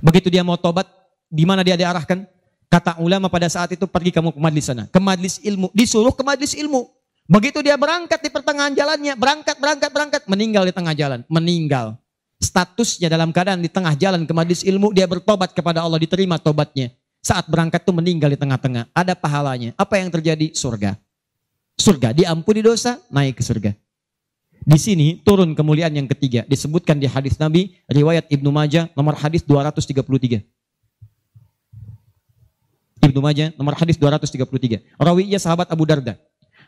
Begitu dia mau tobat, di mana dia diarahkan? Kata ulama pada saat itu pergi kamu ke majlis sana, ke majlis ilmu, disuruh ke majlis ilmu. Begitu dia berangkat di pertengahan jalannya, berangkat, berangkat, berangkat, meninggal di tengah jalan, meninggal. Statusnya dalam keadaan di tengah jalan ke majlis ilmu, dia bertobat kepada Allah, diterima tobatnya. Saat berangkat tuh meninggal di tengah-tengah, ada pahalanya. Apa yang terjadi? Surga. Surga, diampuni dosa, naik ke surga. Di sini turun kemuliaan yang ketiga. Disebutkan di hadis Nabi, riwayat Ibnu Majah, nomor hadis 233. Ibnu Majah, nomor hadis 233. Rawinya sahabat Abu Darda.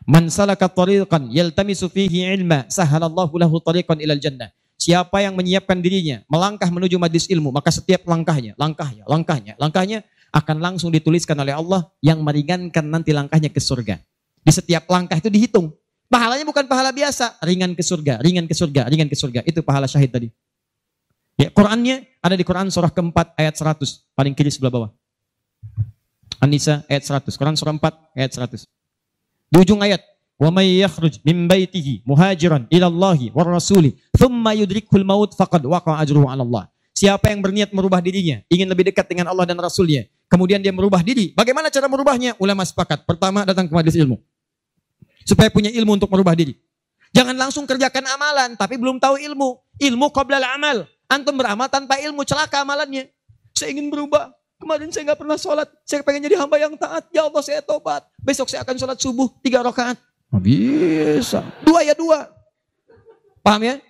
Man salaka tariqan yaltamisu fihi ilma, sahalallahu lahu tariqan ilal jannah. Siapa yang menyiapkan dirinya melangkah menuju majlis ilmu, maka setiap langkahnya, langkahnya, langkahnya, langkahnya akan langsung dituliskan oleh Allah yang meringankan nanti langkahnya ke surga. Di setiap langkah itu dihitung. Pahalanya bukan pahala biasa, ringan ke surga, ringan ke surga, ringan ke surga. Itu pahala syahid tadi. Ya, Qurannya ada di Quran surah keempat ayat 100, paling kiri sebelah bawah. An-Nisa ayat 100, Quran surah 4 ayat 100. Di ujung ayat, "Wa yakhruj min baitihi muhajiran ila Allahi war rasuli, thumma yudrikul maut ajruhu 'ala Allah." Siapa yang berniat merubah dirinya, ingin lebih dekat dengan Allah dan Rasulnya, kemudian dia merubah diri, bagaimana cara merubahnya? Ulama sepakat. Pertama, datang ke majlis ilmu supaya punya ilmu untuk merubah diri. Jangan langsung kerjakan amalan tapi belum tahu ilmu. Ilmu qoblal amal. Antum beramal tanpa ilmu celaka amalannya. Saya ingin berubah. Kemarin saya nggak pernah sholat. Saya pengen jadi hamba yang taat. Ya Allah saya tobat. Besok saya akan sholat subuh tiga rakaat. Bisa. Dua ya dua. Paham ya?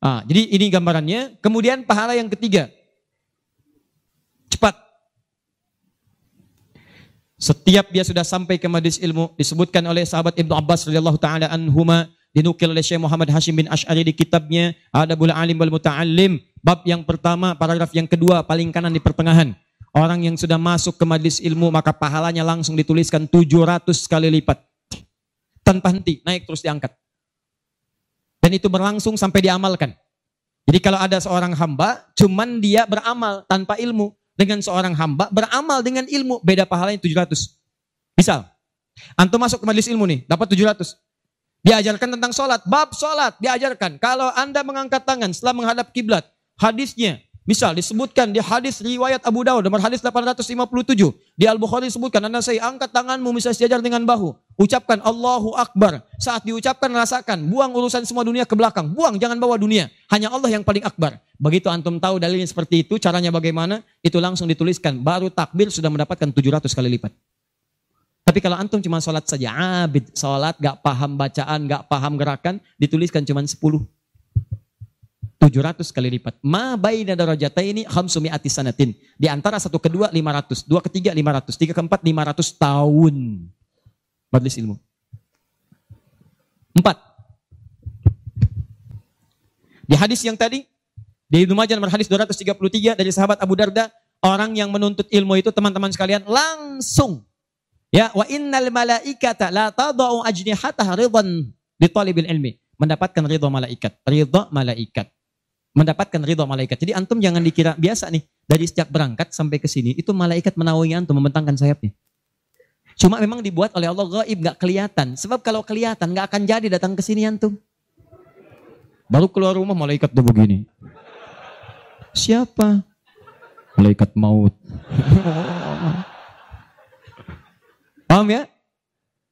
Ah, jadi ini gambarannya. Kemudian pahala yang ketiga. Cepat setiap dia sudah sampai ke majlis ilmu disebutkan oleh sahabat Ibnu Abbas radhiyallahu taala anhuma dinukil oleh Syekh Muhammad Hashim bin Ash'ari di kitabnya Adabul Alim wal Muta'allim bab yang pertama paragraf yang kedua paling kanan di pertengahan orang yang sudah masuk ke majlis ilmu maka pahalanya langsung dituliskan 700 kali lipat tanpa henti naik terus diangkat dan itu berlangsung sampai diamalkan jadi kalau ada seorang hamba cuman dia beramal tanpa ilmu dengan seorang hamba beramal dengan ilmu beda pahalanya 700. Misal, antum masuk ke majelis ilmu nih, dapat 700. Diajarkan tentang sholat, bab sholat diajarkan. Kalau anda mengangkat tangan setelah menghadap kiblat, hadisnya Misal disebutkan di hadis riwayat Abu Dawud nomor hadis 857. Di Al-Bukhari disebutkan anda saya angkat tanganmu bisa sejajar dengan bahu. Ucapkan Allahu Akbar. Saat diucapkan rasakan. Buang urusan semua dunia ke belakang. Buang jangan bawa dunia. Hanya Allah yang paling akbar. Begitu antum tahu dalilnya seperti itu. Caranya bagaimana? Itu langsung dituliskan. Baru takbir sudah mendapatkan 700 kali lipat. Tapi kalau antum cuma sholat saja, abid, sholat, gak paham bacaan, gak paham gerakan, dituliskan cuma 10. 700 kali lipat. Ma baina darajataini khamsumi'ati sanatin. Di antara satu kedua 500, dua ketiga 500, tiga keempat 500 tahun. Majlis ilmu. Empat. Di hadis yang tadi, di Ibnu Majah nomor hadis 233 dari sahabat Abu Darda, orang yang menuntut ilmu itu teman-teman sekalian langsung ya wa innal malaikata la tadau ajnihataha ridwan di talibil ilmi mendapatkan ridho malaikat ridho malaikat mendapatkan ridho malaikat. Jadi antum jangan dikira biasa nih dari sejak berangkat sampai ke sini itu malaikat menaungi antum membentangkan sayapnya. Cuma memang dibuat oleh Allah gaib nggak kelihatan. Sebab kalau kelihatan nggak akan jadi datang ke sini antum. Baru keluar rumah malaikat tuh begini. Siapa? Malaikat maut. <laughs> Paham ya?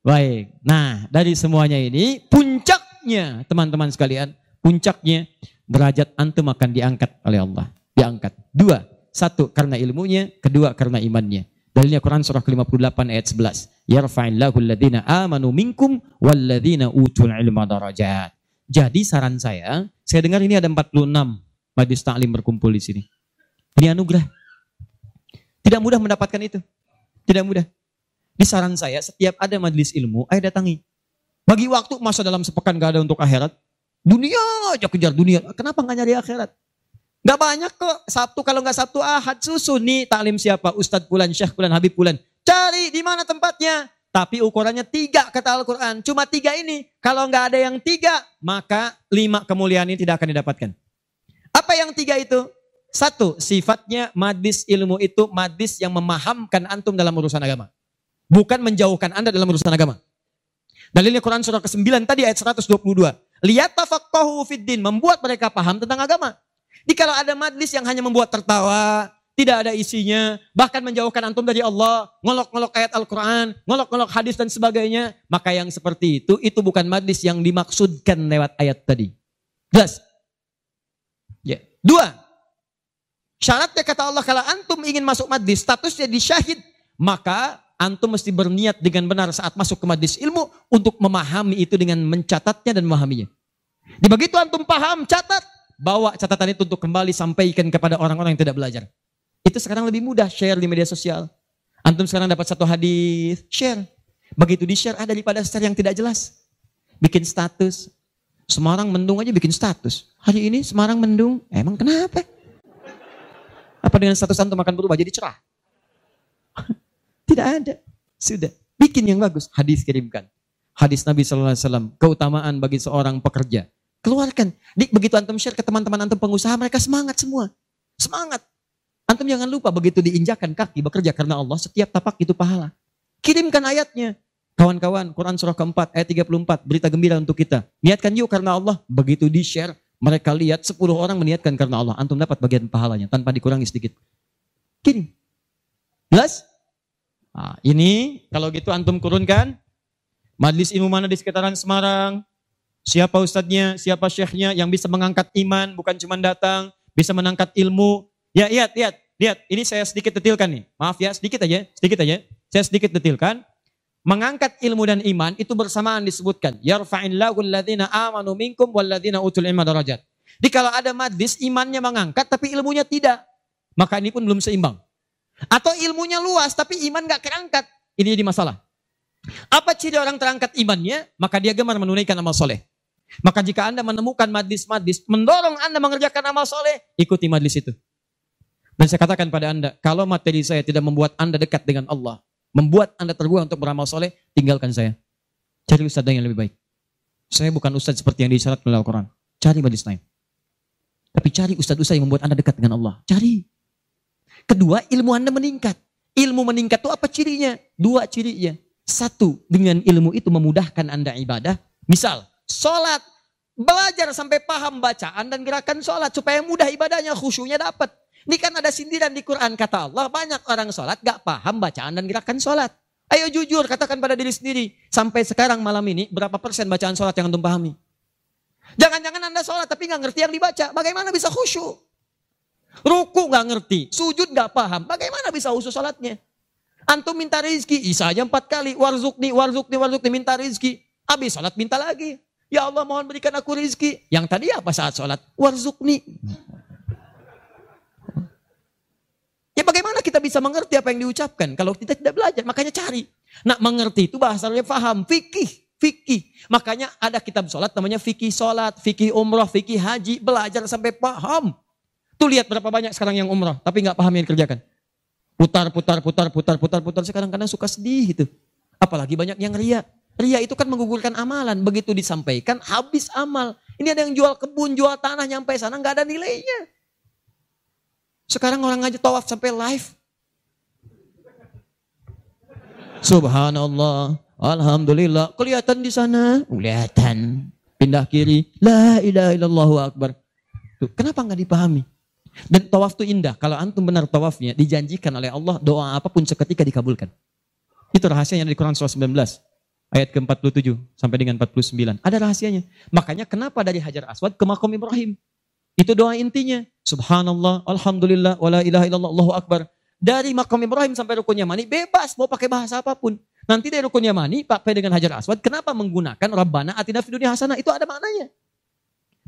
Baik. Nah, dari semuanya ini puncaknya teman-teman sekalian, puncaknya derajat antum akan diangkat oleh Allah. Diangkat. Dua. Satu karena ilmunya, kedua karena imannya. Dalilnya Quran surah ke-58 ayat 11. Yarfa'illahu alladhina amanu minkum walladhina utul ilma darajat. Jadi saran saya, saya dengar ini ada 46 majlis taklim berkumpul di sini. Ini anugerah. Tidak mudah mendapatkan itu. Tidak mudah. Di saran saya, setiap ada majlis ilmu, ayo datangi. Bagi waktu masa dalam sepekan gak ada untuk akhirat. Dunia aja kejar dunia. Kenapa nggak nyari akhirat? Gak banyak kok. Sabtu kalau nggak Sabtu Ahad susun nih taklim siapa? Ustadz Pulan, Syekh Pulan, Habib Pulan. Cari di mana tempatnya. Tapi ukurannya tiga kata Al-Quran. Cuma tiga ini. Kalau nggak ada yang tiga, maka lima kemuliaan ini tidak akan didapatkan. Apa yang tiga itu? Satu, sifatnya madis ilmu itu madis yang memahamkan antum dalam urusan agama. Bukan menjauhkan anda dalam urusan agama. Dalilnya Quran surah ke-9 tadi ayat 122. Lihat tafakkahu fiddin, membuat mereka paham tentang agama. Di kalau ada madlis yang hanya membuat tertawa, tidak ada isinya, bahkan menjauhkan antum dari Allah, ngolok-ngolok ayat Al-Quran, ngolok-ngolok hadis dan sebagainya, maka yang seperti itu, itu bukan madlis yang dimaksudkan lewat ayat tadi. Jelas? Ya. Dua, syaratnya kata Allah, kalau antum ingin masuk madlis, statusnya di syahid, maka antum mesti berniat dengan benar saat masuk ke majlis ilmu untuk memahami itu dengan mencatatnya dan memahaminya. Di begitu antum paham, catat, bawa catatan itu untuk kembali sampaikan kepada orang-orang yang tidak belajar. Itu sekarang lebih mudah share di media sosial. Antum sekarang dapat satu hadis, share. Begitu di-share ada daripada share yang tidak jelas. Bikin status. Semarang mendung aja bikin status. Hari ini Semarang mendung. Emang kenapa? Apa dengan status antum akan berubah jadi cerah? Tidak ada. Sudah. Bikin yang bagus. Hadis kirimkan. Hadis Nabi SAW. Keutamaan bagi seorang pekerja. Keluarkan. Begitu antum share ke teman-teman antum pengusaha, mereka semangat semua. Semangat. Antum jangan lupa begitu diinjakan kaki bekerja karena Allah, setiap tapak itu pahala. Kirimkan ayatnya. Kawan-kawan, Quran surah keempat, ayat 34, berita gembira untuk kita. Niatkan yuk karena Allah. Begitu di-share, mereka lihat 10 orang meniatkan karena Allah. Antum dapat bagian pahalanya tanpa dikurangi sedikit. Kirim. Jelas? Nah, ini kalau gitu antum kurunkan. Majlis ilmu mana di sekitaran Semarang? Siapa ustadznya, siapa syekhnya yang bisa mengangkat iman, bukan cuma datang, bisa menangkat ilmu. Ya, lihat, lihat, lihat. Ini saya sedikit detilkan nih. Maaf ya, sedikit aja, sedikit aja. Saya sedikit detilkan. Mengangkat ilmu dan iman itu bersamaan disebutkan. Yarfa'illahu alladhina amanu minkum walladhina utul ilma darajat. Jadi kalau ada majlis imannya mengangkat tapi ilmunya tidak. Maka ini pun belum seimbang. Atau ilmunya luas tapi iman gak kerangkat. Ini jadi masalah. Apa ciri orang terangkat imannya? Maka dia gemar menunaikan amal soleh. Maka jika Anda menemukan madis-madis, mendorong Anda mengerjakan amal soleh, ikuti madis itu. Dan saya katakan pada Anda, kalau materi saya tidak membuat Anda dekat dengan Allah, membuat Anda terbuang untuk beramal soleh, tinggalkan saya. Cari ustadz yang lebih baik. Saya bukan ustadz seperti yang disyarat oleh Al-Quran. Cari madis lain. Tapi cari ustadz-ustadz yang membuat Anda dekat dengan Allah. Cari. Kedua, ilmu Anda meningkat. Ilmu meningkat itu apa cirinya? Dua cirinya. Satu, dengan ilmu itu memudahkan Anda ibadah. Misal, sholat. Belajar sampai paham bacaan dan gerakan sholat. Supaya mudah ibadahnya, khusyuknya dapat. Ini kan ada sindiran di Quran. Kata Allah, banyak orang sholat gak paham bacaan dan gerakan sholat. Ayo jujur, katakan pada diri sendiri. Sampai sekarang malam ini, berapa persen bacaan sholat yang Antum pahami? Jangan-jangan Anda sholat tapi nggak ngerti yang dibaca. Bagaimana bisa khusyuk? Ruku nggak ngerti, sujud nggak paham. Bagaimana bisa usus salatnya? Antum minta rizki, Isa aja empat kali. Warzukni, warzukni, warzukni, minta rizki. Habis salat minta lagi. Ya Allah mohon berikan aku rizki. Yang tadi apa saat salat? Warzukni. Ya bagaimana kita bisa mengerti apa yang diucapkan kalau kita tidak belajar? Makanya cari. Nak mengerti itu bahasanya faham, fikih, fikih. Makanya ada kitab sholat namanya fikih sholat, fikih umroh, fikih haji. Belajar sampai paham. Tuh lihat berapa banyak sekarang yang umrah, tapi nggak paham yang dikerjakan. Putar, putar, putar, putar, putar, putar. Sekarang kadang suka sedih gitu. Apalagi banyak yang ria. Ria itu kan menggugurkan amalan. Begitu disampaikan, habis amal. Ini ada yang jual kebun, jual tanah, nyampe sana nggak ada nilainya. Sekarang orang aja tawaf sampai live. Subhanallah. Alhamdulillah. Kelihatan di sana. Kelihatan. Pindah kiri. La ilaha illallah akbar. Tuh, kenapa nggak dipahami? Dan tawaf itu indah. Kalau antum benar tawafnya, dijanjikan oleh Allah doa apa pun seketika dikabulkan. Itu rahasianya di Quran surah 19 ayat ke-47 sampai dengan 49. Ada rahasianya. Makanya kenapa dari Hajar Aswad ke Makom Ibrahim? Itu doa intinya. Subhanallah, Alhamdulillah, wala ilaha illallah, Allahu Akbar. Dari Makom Ibrahim sampai Rukun Yamani, bebas mau pakai bahasa apa pun. Nanti dari Rukun Yamani, pakai dengan Hajar Aswad, kenapa menggunakan Rabbana atina fid dunya hasanah? Itu ada maknanya.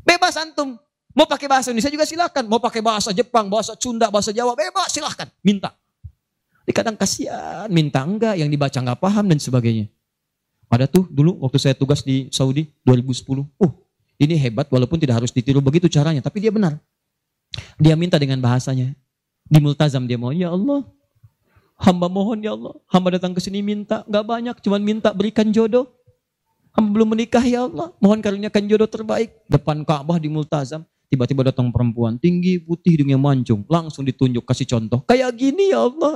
Bebas antum. Mau pakai bahasa Indonesia juga silakan. Mau pakai bahasa Jepang, bahasa Sunda, bahasa Jawa, bebas silahkan. Minta. Di kadang kasihan, minta enggak, yang dibaca enggak paham dan sebagainya. Ada tuh dulu waktu saya tugas di Saudi 2010. Uh, ini hebat walaupun tidak harus ditiru begitu caranya, tapi dia benar. Dia minta dengan bahasanya. Di multazam dia mau, ya Allah, hamba mohon ya Allah, hamba datang ke sini minta, nggak banyak, cuman minta berikan jodoh. Hamba belum menikah ya Allah, mohon karuniakan jodoh terbaik. Depan Ka'bah di multazam, tiba-tiba datang perempuan tinggi, putih, hidungnya mancung, langsung ditunjuk kasih contoh. Kayak gini ya Allah.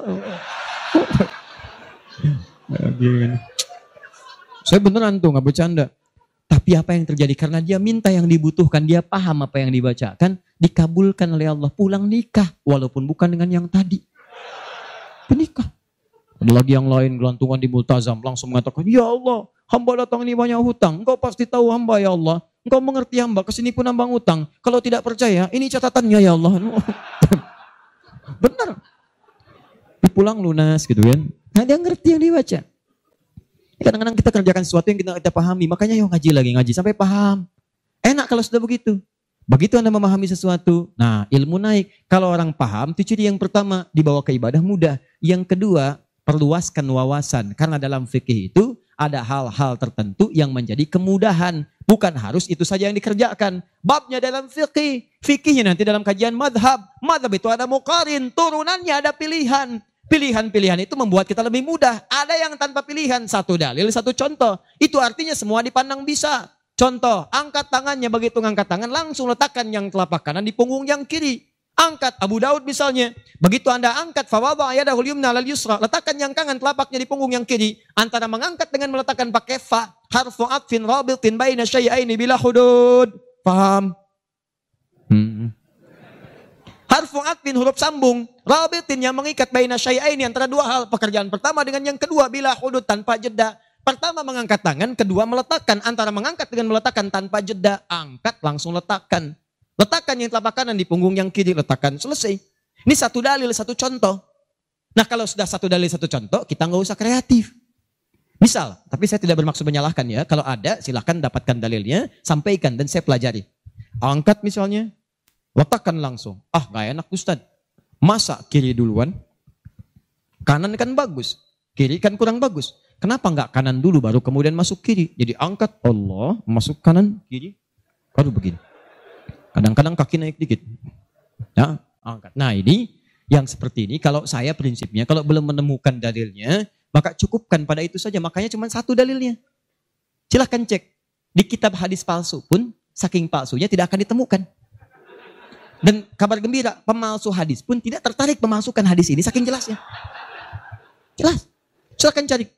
Saya beneran tuh nggak bercanda. Tapi apa yang terjadi? Karena dia minta yang dibutuhkan, dia paham apa yang dibacakan, dikabulkan oleh Allah. Pulang nikah, walaupun bukan dengan yang tadi. Penikah. Ada lagi yang lain gelantungan di multazam, langsung mengatakan, Ya Allah, hamba datang ini banyak hutang. Engkau pasti tahu hamba ya Allah. Engkau mengerti hamba, ke sini pun nambang hutang. Kalau tidak percaya, ini catatannya ya Allah. <laughs> Benar. Pulang lunas gitu kan. Nah dia ngerti yang dibaca. Kadang-kadang kita kerjakan sesuatu yang kita, kita pahami, makanya yuk ngaji lagi, ngaji sampai paham. Enak kalau sudah begitu. Begitu Anda memahami sesuatu, nah ilmu naik. Kalau orang paham, itu ciri yang pertama, dibawa ke ibadah mudah. Yang kedua, perluaskan wawasan. Karena dalam fikih itu ada hal-hal tertentu yang menjadi kemudahan. Bukan harus itu saja yang dikerjakan. Babnya dalam fikih. Fikihnya nanti dalam kajian madhab. Madhab itu ada mukarin, turunannya ada pilihan. Pilihan-pilihan itu membuat kita lebih mudah. Ada yang tanpa pilihan, satu dalil, satu contoh. Itu artinya semua dipandang bisa. Contoh, angkat tangannya begitu ngangkat tangan, langsung letakkan yang telapak kanan di punggung yang kiri. Angkat Abu Daud misalnya. Begitu Anda angkat fawadha yadahul yumna lal yusra, letakkan yang kanan telapaknya di punggung yang kiri. Antara mengangkat dengan meletakkan pakai fa, harfu atfin rabitin baina syai'aini bila hudud. Paham? Hmm. Harfu atfin huruf sambung. Rabitin yang mengikat baina syai'aini antara dua hal. Pekerjaan pertama dengan yang kedua bila hudud tanpa jeda. Pertama mengangkat tangan, kedua meletakkan. Antara mengangkat dengan meletakkan tanpa jeda. Angkat langsung letakkan. Letakkan yang telapak kanan di punggung yang kiri. Letakkan selesai. Ini satu dalil, satu contoh. Nah kalau sudah satu dalil, satu contoh, kita nggak usah kreatif. Misal, tapi saya tidak bermaksud menyalahkan ya. Kalau ada, silahkan dapatkan dalilnya, sampaikan dan saya pelajari. Angkat misalnya, letakkan langsung. Ah, nggak enak Ustaz. Masa kiri duluan? Kanan kan bagus, kiri kan kurang bagus. Kenapa nggak kanan dulu baru kemudian masuk kiri? Jadi angkat Allah, masuk kanan, kiri, baru begini. Kadang-kadang kaki naik dikit. Ya, angkat. Nah ini yang seperti ini, kalau saya prinsipnya, kalau belum menemukan dalilnya, maka cukupkan pada itu saja. Makanya cuma satu dalilnya. Silahkan cek. Di kitab hadis palsu pun, saking palsunya tidak akan ditemukan. Dan kabar gembira, pemalsu hadis pun tidak tertarik memasukkan hadis ini saking jelasnya. Jelas. Silahkan cari.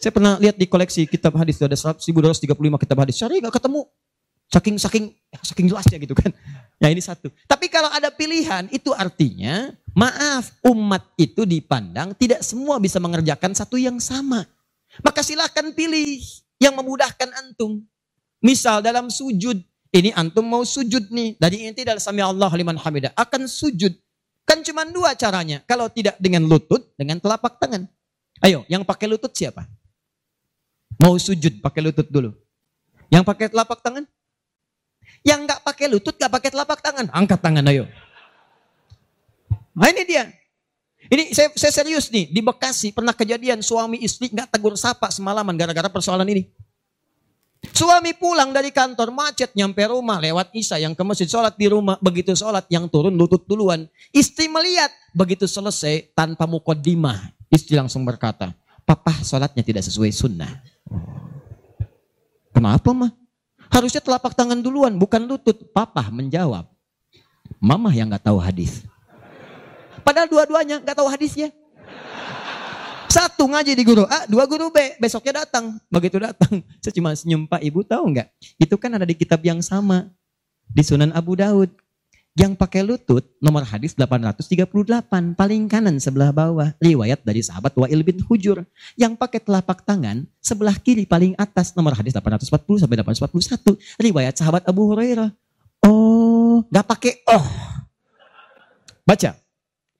Saya pernah lihat di koleksi kitab hadis itu ada 1235 kitab hadis. Cari nggak ketemu. Saking saking saking jelasnya gitu kan. Ya ini satu. Tapi kalau ada pilihan itu artinya maaf umat itu dipandang tidak semua bisa mengerjakan satu yang sama. Maka silahkan pilih yang memudahkan antum. Misal dalam sujud ini antum mau sujud nih. Dari inti dalam sami Allah liman hamidah. Akan sujud. Kan cuma dua caranya. Kalau tidak dengan lutut, dengan telapak tangan. Ayo, yang pakai lutut siapa? Mau sujud pakai lutut dulu. Yang pakai telapak tangan? Yang nggak pakai lutut, nggak pakai telapak tangan. Angkat tangan ayo. Nah ini dia. Ini saya, saya serius nih. Di Bekasi pernah kejadian suami istri nggak tegur sapa semalaman gara-gara persoalan ini. Suami pulang dari kantor macet nyampe rumah lewat Isa yang ke masjid sholat di rumah. Begitu sholat yang turun lutut duluan. Istri melihat begitu selesai tanpa mukodimah. Istri langsung berkata, Papa sholatnya tidak sesuai sunnah. Kenapa mah? Harusnya telapak tangan duluan bukan lutut. Papa menjawab. Mama yang gak tahu hadis. Padahal dua-duanya gak tahu hadisnya. Satu ngaji di guru A, dua guru B. Besoknya datang. Begitu datang, saya cuma senyum Pak Ibu tahu nggak? Itu kan ada di kitab yang sama. Di Sunan Abu Daud. Yang pakai lutut nomor hadis 838 paling kanan sebelah bawah riwayat dari sahabat Wa'il bin Hujur. Yang pakai telapak tangan sebelah kiri paling atas nomor hadis 840 sampai 841 riwayat sahabat Abu Hurairah. Oh, nggak pakai oh. Baca.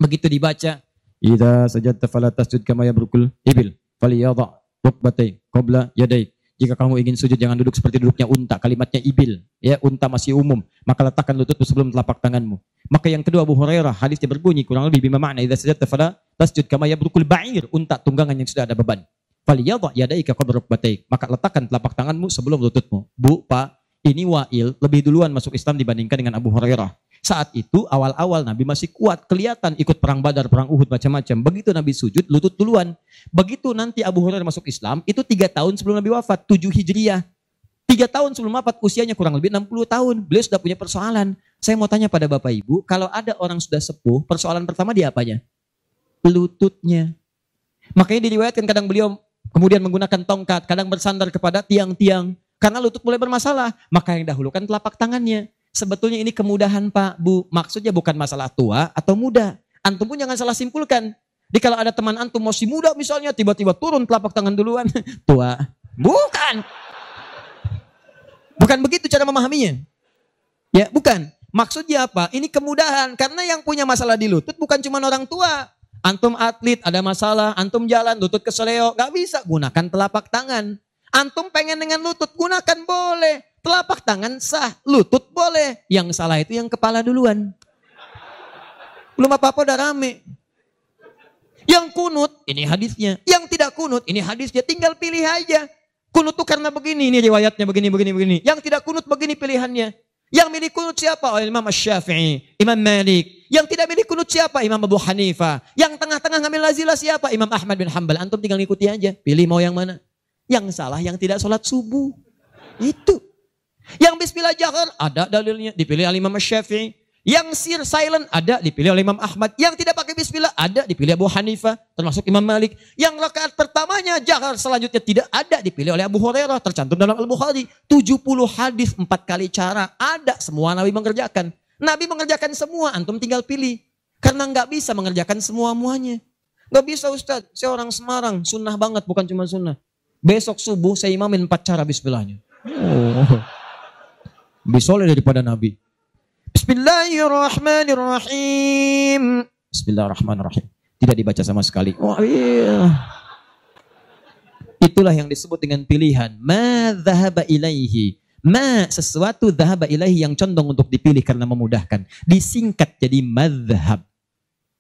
Begitu dibaca, Idza sajadta fala tasjud kama yabrukul ibil falyadha rukbatai qabla yadai. Jika kamu ingin sujud jangan duduk seperti duduknya unta. Kalimatnya ibil, ya unta masih umum. Maka letakkan lututmu sebelum telapak tanganmu. Maka yang kedua Abu Hurairah hadisnya berbunyi kurang lebih bima makna idza sajadta fala tasjud kama yabrukul ba'ir, unta tunggangan yang sudah ada beban. Falyadha yadaika qabla rukbatai. Maka letakkan telapak tanganmu sebelum lututmu. Bu, Pak, ini Wa'il lebih duluan masuk Islam dibandingkan dengan Abu Hurairah. Saat itu awal-awal Nabi masih kuat, kelihatan ikut perang Badar, perang Uhud macam-macam. Begitu Nabi sujud, lutut duluan. Begitu nanti Abu Hurairah masuk Islam, itu tiga tahun sebelum Nabi wafat, tujuh Hijriah. Tiga tahun sebelum wafat, usianya kurang lebih 60 tahun. Beliau sudah punya persoalan. Saya mau tanya pada Bapak Ibu, kalau ada orang sudah sepuh, persoalan pertama dia apanya? Lututnya. Makanya diriwayatkan kadang beliau kemudian menggunakan tongkat, kadang bersandar kepada tiang-tiang. Karena lutut mulai bermasalah, maka yang dahulukan telapak tangannya. Sebetulnya ini kemudahan Pak, Bu. Maksudnya bukan masalah tua atau muda. Antum pun jangan salah simpulkan. Jadi kalau ada teman antum masih muda misalnya, tiba-tiba turun telapak tangan duluan. <laughs> Tua. Bukan. Bukan begitu cara memahaminya. Ya, bukan. Maksudnya apa? Ini kemudahan. Karena yang punya masalah di lutut bukan cuma orang tua. Antum atlet, ada masalah. Antum jalan, lutut keseleo. Gak bisa. Gunakan telapak tangan. Antum pengen dengan lutut, gunakan boleh. Telapak tangan sah, lutut boleh. Yang salah itu yang kepala duluan. Belum apa-apa udah rame. Yang kunut, ini hadisnya. Yang tidak kunut, ini hadisnya. Tinggal pilih aja. Kunut tuh karena begini, ini riwayatnya begini, begini, begini. Yang tidak kunut begini pilihannya. Yang milih kunut siapa? Oh, Imam Syafi'i, Imam Malik. Yang tidak milih kunut siapa? Imam Abu Hanifah. Yang tengah-tengah ngambil lazilah siapa? Imam Ahmad bin Hanbal. Antum tinggal ngikuti aja. Pilih mau yang mana. Yang salah yang tidak sholat subuh. Itu. Yang bismillah jahar ada dalilnya. Dipilih oleh Imam Syafi'i. Yang sir silent ada dipilih oleh Imam Ahmad. Yang tidak pakai bismillah ada dipilih Abu Hanifah. Termasuk Imam Malik. Yang rakaat pertamanya jahar selanjutnya tidak ada dipilih oleh Abu Hurairah. Tercantum dalam Al-Bukhari. 70 hadis empat kali cara. Ada semua Nabi mengerjakan. Nabi mengerjakan semua. Antum tinggal pilih. Karena nggak bisa mengerjakan semua muanya. Nggak bisa Ustaz. Saya orang Semarang. Sunnah banget bukan cuma sunnah. Besok subuh saya imamin empat cara bismillahnya. Oh. Lebih soleh daripada Nabi. Bismillahirrahmanirrahim. Bismillahirrahmanirrahim. Tidak dibaca sama sekali. Oh iya. Itulah yang disebut dengan pilihan. Ma dhahaba ilaihi. Ma sesuatu dhahaba ilaihi yang condong untuk dipilih karena memudahkan. Disingkat jadi madhab.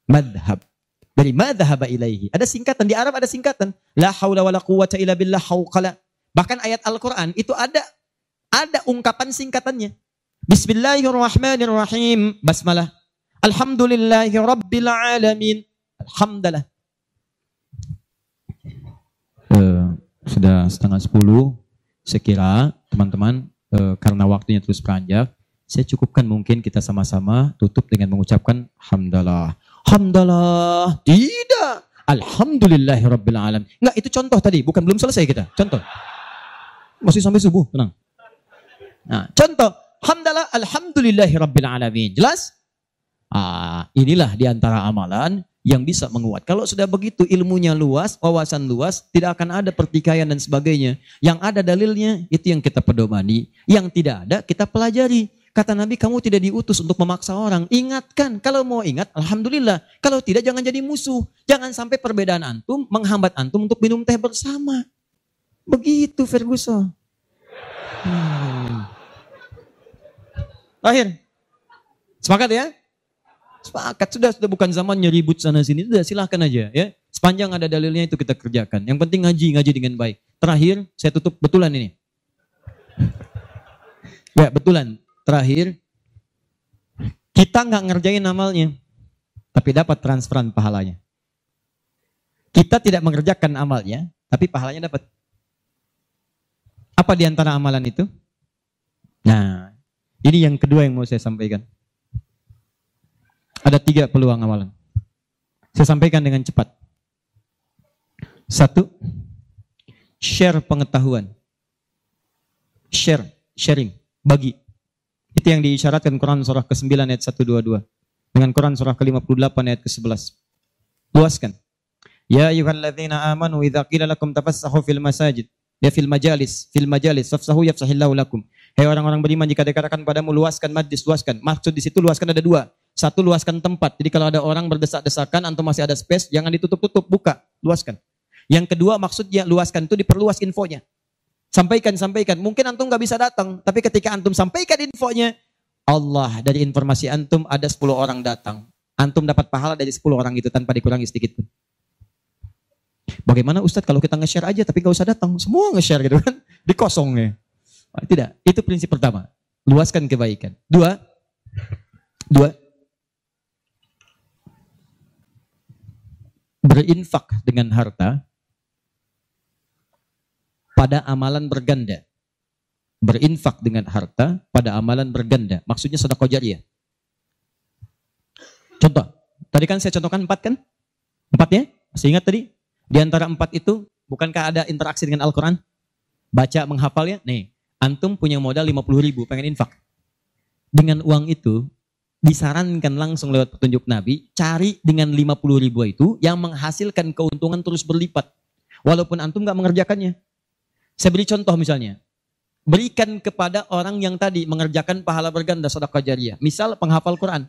Madhab. Dari madhaba ilaihi. Ada singkatan. Di Arab ada singkatan. La hawla wa la quwata illa billah hawqala. Bahkan ayat Al-Quran itu ada ada ungkapan singkatannya. Bismillahirrahmanirrahim. Basmalah. Alhamdulillahi rabbil alamin. Alhamdulillah. Uh, sudah setengah sepuluh. Sekira teman-teman uh, karena waktunya terus beranjak. Saya cukupkan mungkin kita sama-sama tutup dengan mengucapkan Alhamdulillah. Hamdalah. Tidak. Alhamdulillahi Rabbil Alamin. Enggak, itu contoh tadi. Bukan belum selesai kita. Contoh. Masih sampai subuh. Tenang. Nah, contoh. Hamdalah. Alhamdulillahi Rabbil Alamin. Jelas? Ah, inilah di antara amalan yang bisa menguat. Kalau sudah begitu ilmunya luas, wawasan luas, tidak akan ada pertikaian dan sebagainya. Yang ada dalilnya, itu yang kita pedomani. Yang tidak ada, kita pelajari. Kata Nabi, kamu tidak diutus untuk memaksa orang. Ingatkan, kalau mau ingat, Alhamdulillah. Kalau tidak, jangan jadi musuh. Jangan sampai perbedaan antum menghambat antum untuk minum teh bersama. Begitu Ferguson. Hmm. Akhir. Sepakat ya? Sepakat. Sudah, sudah bukan zamannya ribut sana sini. Sudah silahkan aja ya. Sepanjang ada dalilnya itu kita kerjakan. Yang penting ngaji, ngaji dengan baik. Terakhir, saya tutup betulan ini. <laughs> Ya, betulan terakhir, kita nggak ngerjain amalnya, tapi dapat transferan pahalanya. Kita tidak mengerjakan amalnya, tapi pahalanya dapat. Apa di antara amalan itu? Nah, ini yang kedua yang mau saya sampaikan. Ada tiga peluang amalan. Saya sampaikan dengan cepat. Satu, share pengetahuan. Share, sharing, bagi Itu yang diisyaratkan Quran surah ke-9 ayat 122. Dengan Quran surah ke-58 ayat ke-11. Luaskan. Ya ayyuhalladzina amanu idza qila lakum tafassahu fil masajid. Ya fil majalis, fil majalis fafsahu yafsahillahu lakum. Hei orang-orang beriman jika dikatakan padamu luaskan majlis, luaskan. Maksud di situ luaskan ada dua. Satu luaskan tempat. Jadi kalau ada orang berdesak-desakan antum masih ada space, jangan ditutup-tutup, buka, luaskan. Yang kedua maksudnya luaskan itu diperluas infonya. Sampaikan, sampaikan. Mungkin antum nggak bisa datang, tapi ketika antum sampaikan infonya, Allah dari informasi antum ada 10 orang datang. Antum dapat pahala dari 10 orang itu tanpa dikurangi sedikit pun. Bagaimana Ustadz kalau kita nge-share aja tapi nggak usah datang, semua nge-share gitu kan, di kosongnya. Tidak, itu prinsip pertama. Luaskan kebaikan. Dua, dua, berinfak dengan harta pada amalan berganda. Berinfak dengan harta pada amalan berganda. Maksudnya sedekah jariah. Contoh. Tadi kan saya contohkan empat kan? Empat ya? Masih ingat tadi? Di antara empat itu, bukankah ada interaksi dengan Al-Quran? Baca, menghafal ya? Nih, antum punya modal 50 ribu, pengen infak. Dengan uang itu, disarankan langsung lewat petunjuk Nabi, cari dengan 50 ribu itu yang menghasilkan keuntungan terus berlipat. Walaupun antum gak mengerjakannya. Saya beri contoh misalnya. Berikan kepada orang yang tadi mengerjakan pahala berganda sedekah jariah. Misal penghafal Quran.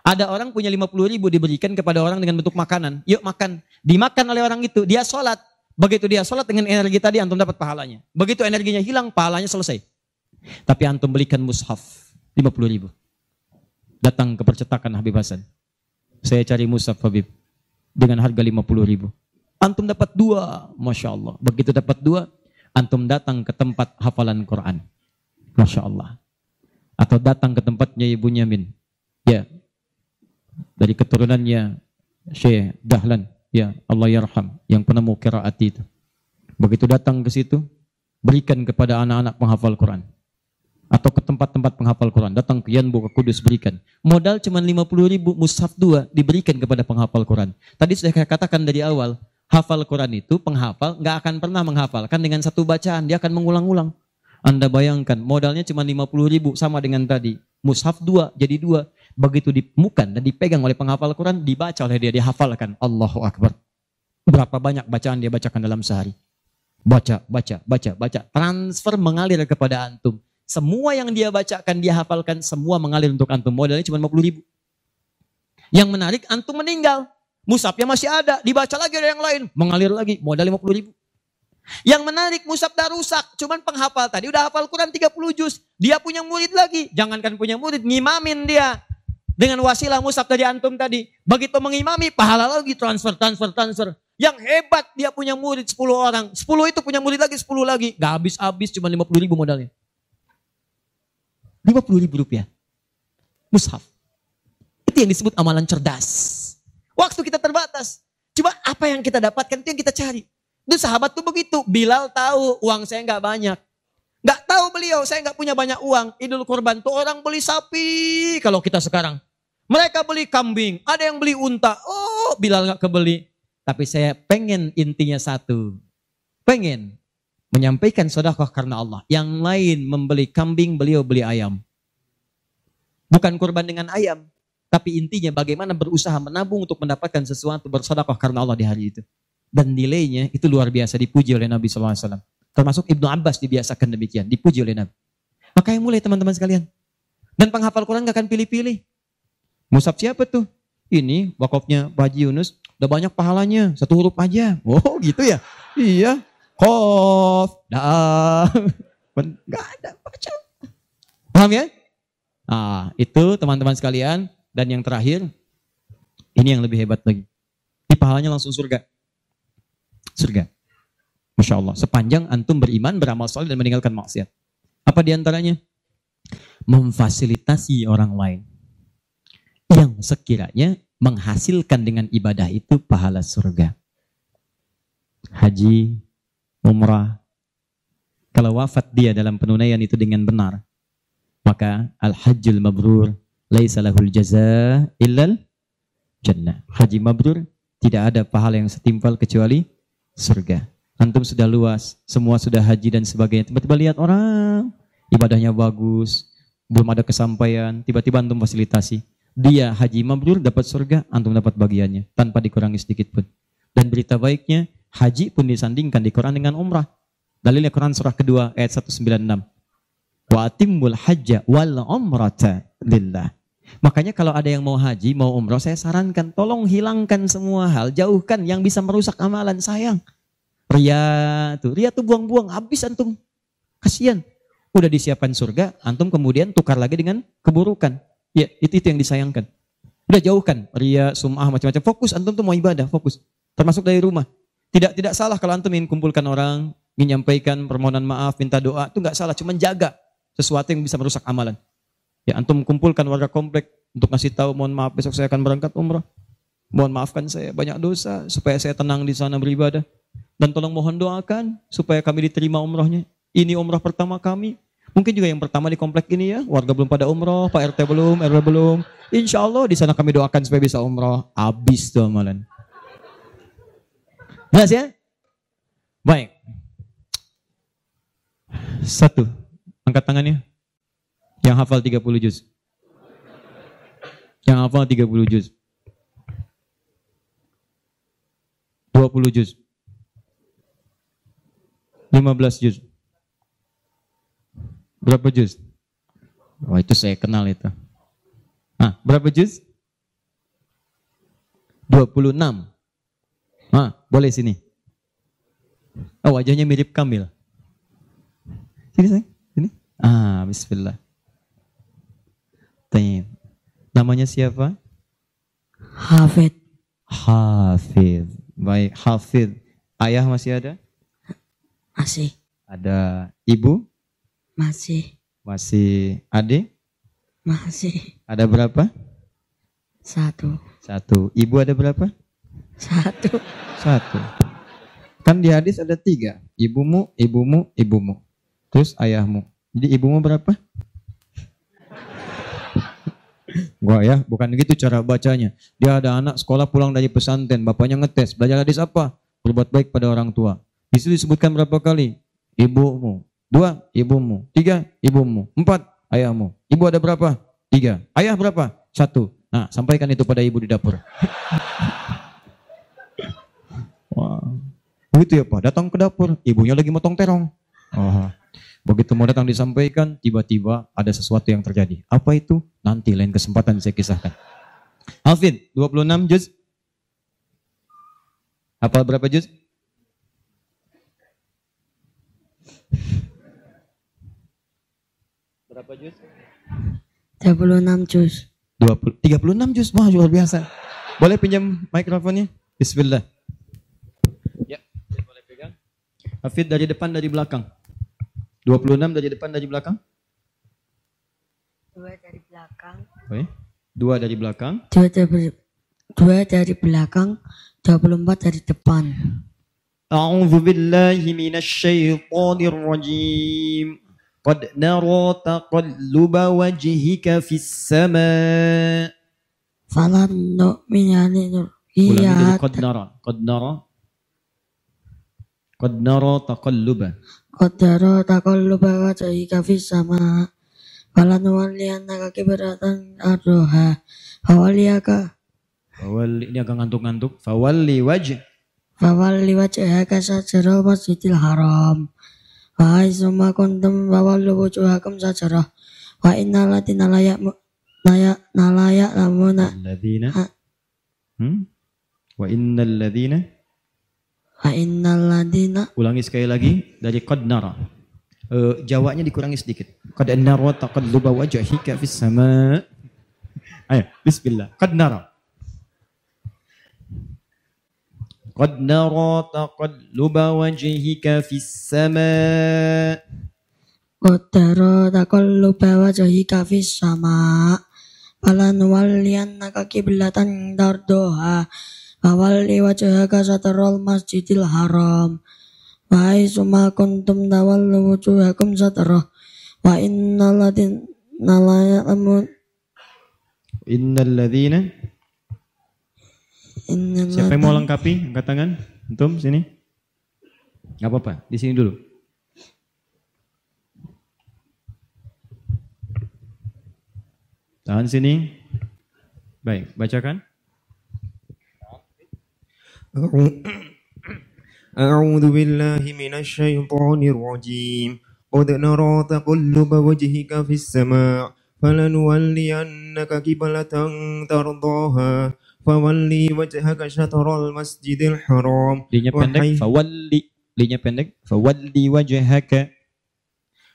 Ada orang punya 50 ribu diberikan kepada orang dengan bentuk makanan. Yuk makan. Dimakan oleh orang itu. Dia sholat. Begitu dia sholat dengan energi tadi antum dapat pahalanya. Begitu energinya hilang pahalanya selesai. Tapi antum belikan mushaf 50 ribu. Datang ke percetakan Habib Hasan. Saya cari mushaf Habib. Dengan harga 50 ribu. Antum dapat dua, Masya Allah. Begitu dapat dua, antum datang ke tempat hafalan Quran. Masya Allah. Atau datang ke tempatnya Ibu Nyamin. Ya, dari keturunannya Syekh Dahlan. Ya, Allah yarham. Yang penemu kiraat itu. Begitu datang ke situ, berikan kepada anak-anak penghafal Quran. Atau ke tempat-tempat penghafal Quran. Datang ke Yanbu, ke Kudus, berikan. Modal cuma 50 ribu, mushaf dua, diberikan kepada penghafal Quran. Tadi sudah saya katakan dari awal, hafal Quran itu penghafal nggak akan pernah menghafalkan dengan satu bacaan dia akan mengulang-ulang anda bayangkan modalnya cuma 50 ribu sama dengan tadi mushaf dua jadi dua begitu dimukan dan dipegang oleh penghafal Quran dibaca oleh dia dihafalkan. Allahu Akbar. Berapa banyak bacaan dia bacakan dalam sehari? Baca baca baca baca. Transfer mengalir kepada antum. Semua yang dia bacakan dia hafalkan semua mengalir untuk antum. Modalnya cuma 50 ribu. Yang menarik antum meninggal. Musabnya masih ada, dibaca lagi ada yang lain, mengalir lagi, modal 50 ribu. Yang menarik musab dah rusak, cuman penghafal tadi udah hafal Quran 30 juz. Dia punya murid lagi, jangankan punya murid, ngimamin dia. Dengan wasilah musab tadi antum tadi. Begitu mengimami, pahala lagi transfer, transfer, transfer. Yang hebat dia punya murid 10 orang. 10 itu punya murid lagi, 10 lagi. Gak habis-habis cuma 50 ribu modalnya. 50 ribu rupiah. Mushaf. Itu yang disebut amalan cerdas. Waktu kita terbatas. Coba apa yang kita dapatkan itu yang kita cari. Itu sahabat tuh begitu. Bilal tahu uang saya nggak banyak. Nggak tahu beliau, saya nggak punya banyak uang. Idul kurban tuh orang beli sapi kalau kita sekarang. Mereka beli kambing, ada yang beli unta. Oh, Bilal nggak kebeli. Tapi saya pengen intinya satu. Pengen menyampaikan sedekah karena Allah. Yang lain membeli kambing, beliau beli ayam. Bukan kurban dengan ayam. Tapi intinya bagaimana berusaha menabung untuk mendapatkan sesuatu bersedekah karena Allah di hari itu. Dan nilainya itu luar biasa dipuji oleh Nabi SAW. Termasuk Ibnu Abbas dibiasakan demikian, dipuji oleh Nabi. Maka yang mulai teman-teman sekalian. Dan penghafal Quran gak akan pilih-pilih. Musab siapa tuh? Ini wakafnya Pak Haji Yunus, udah banyak pahalanya, satu huruf aja. Oh gitu ya? Iya. Kof, dah. <laughs> Gak ada baca. Paham ya? Nah, itu teman-teman sekalian, dan yang terakhir, ini yang lebih hebat lagi. Ini pahalanya langsung surga. Surga. Masya Allah. Sepanjang antum beriman, beramal soleh dan meninggalkan maksiat. Apa di antaranya? Memfasilitasi orang lain. Yang sekiranya menghasilkan dengan ibadah itu pahala surga. Haji, umrah. Kalau wafat dia dalam penunaian itu dengan benar. Maka al-hajjul mabrur laisa lahul jaza illal jannah. Haji mabrur tidak ada pahala yang setimpal kecuali surga. Antum sudah luas, semua sudah haji dan sebagainya. Tiba-tiba lihat orang ibadahnya bagus, belum ada kesampaian, tiba-tiba antum fasilitasi. Dia haji mabrur dapat surga, antum dapat bagiannya tanpa dikurangi sedikit pun. Dan berita baiknya, haji pun disandingkan di Quran dengan umrah. Dalilnya Quran surah kedua ayat 196. Wa atimmul hajja wal umrata lillah. Makanya kalau ada yang mau haji, mau umrah, saya sarankan tolong hilangkan semua hal, jauhkan yang bisa merusak amalan sayang. Ria tuh, ria tuh buang-buang, habis antum. Kasihan. Udah disiapkan surga, antum kemudian tukar lagi dengan keburukan. Ya, itu itu yang disayangkan. Udah jauhkan ria, sum'ah macam-macam. Fokus antum tuh mau ibadah, fokus. Termasuk dari rumah. Tidak tidak salah kalau antum ingin kumpulkan orang, ingin permohonan maaf, minta doa, itu nggak salah, cuma jaga sesuatu yang bisa merusak amalan. Ya, antum kumpulkan warga komplek untuk ngasih tahu mohon maaf besok saya akan berangkat umrah. Mohon maafkan saya banyak dosa supaya saya tenang di sana beribadah. Dan tolong mohon doakan supaya kami diterima umrohnya. Ini umrah pertama kami. Mungkin juga yang pertama di komplek ini ya, warga belum pada umroh, Pak RT belum, RW belum. Insya Allah di sana kami doakan supaya bisa umroh. Habis tuh amalan. Jelas ya? Baik. Satu. Angkat tangannya. Yang hafal 30 juz. Yang hafal 30 juz. 20 juz. 15 juz. Berapa juz? Wah itu saya kenal itu. Ah, berapa juz? 26. Ah, boleh sini. Oh, wajahnya mirip Kamil. Sini, sayang. Sini. Ah, bismillah. Tanya. Namanya siapa? Hafid Hafid. Baik, Hafid. Ayah masih ada? masih Ada ibu? Masih Masih adik? masih Ada berapa? satu Satu. Ibu ada berapa? satu Satu. Kan di hadis ada tiga. Ibumu, ibumu, ibumu. Terus ayahmu. Jadi ibumu berapa? Gua ya, bukan gitu cara bacanya. Dia ada anak sekolah pulang dari pesantren, bapaknya ngetes, belajar hadis apa? Berbuat baik pada orang tua. Di situ disebutkan berapa kali? Ibumu. Dua, ibumu. Tiga, ibumu. Empat, ayahmu. Ibu ada berapa? Tiga. Ayah berapa? Satu. Nah, sampaikan itu pada ibu di dapur. <laughs> Wah. Begitu ya Pak, datang ke dapur, ibunya lagi motong terong. Oh. Begitu mau datang disampaikan, tiba-tiba ada sesuatu yang terjadi. Apa itu? Nanti lain kesempatan saya kisahkan. Alvin, 26 juz. Apa berapa juz? Berapa juz? 36 juz 20, 36 juz, wah luar biasa. Boleh pinjam mikrofonnya? Bismillah. Ya, saya boleh pegang. Hafid dari depan, dari belakang. 26 dari depan, dari belakang. dua dari belakang Oke. Dua dari belakang. dua dari dua dari belakang 24 dari depan أعوذ بالله من الشيطان الرجيم قد نرى تقلب وجهك في السماء falan nu'mina Ulangi dari iya قد نرى قد نرى قد نرى تقلب Qadara taqalluba wajhika fis sama falan walliyannaka kibratan ardoha fawalliyaka Fawalli, ini agak ngantuk-ngantuk. Fawalli wajh. fawalli wajhaka sajaral masjidil haram wa aizuma kuntum fawallu wujuhakum sajarah wa innal ladina layak layak nalayak lamuna Alladzina. Ah. Hmm? Wa innal ladzina. wa innal ladina Ulangi sekali lagi dari qad nara. Eh, Jawanya dikurangi sedikit. Qad nara taqalluba wajhika fis sama. Ayo, bismillah. Qad nara. قد نرى تقلب وجهك في السماء Qadara taqalluba wajhika fis sama falan walliyannaka kiblatan tardoha Fawalli wajhaka satarul masjidil haram Wa aizuma kuntum tawallu wujuhakum satarah Wa innal ladina la ya'lamun Innal ladzina innal Siapa yang mau lengkapi? Angkat tangan. Antum sini. Gak apa-apa, di sini dulu. Tahan sini. Baik, bacakan. أعوذ بالله من الشيطان الرجيم قد نرى تقلب وجهك في السماء فلنولينك قبلة ترضاها fawalli wajhaka syatrul masjidil haram linya pendek fawalli linya pendek fawalli wajhaka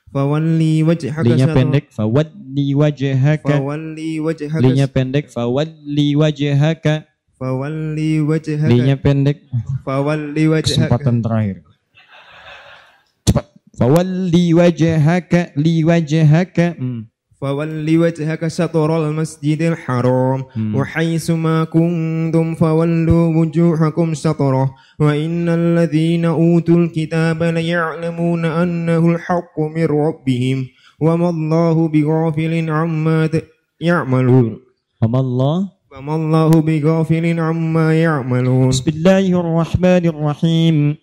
fawalli wajhaka linya pendek fawalli wajhaka fawalli wajhaka linya pendek fawalli wajhaka fawalli wajhaka linya pendek. fawalli wajhaka kesempatan terakhir. Cepat. fawalli wajhaka li wajhaka hmm. فولي وجهك شطر المسجد الحرام. وحيث ما كنتم فولوا وجوهكم شطره. وإن الذين أوتوا الكتاب ليعلمون أنه الحق من ربهم. وما الله بغافل عما يعملون. Amallah. وما الله بغافل عما يعملون. بسم الله الرحمن الرحيم.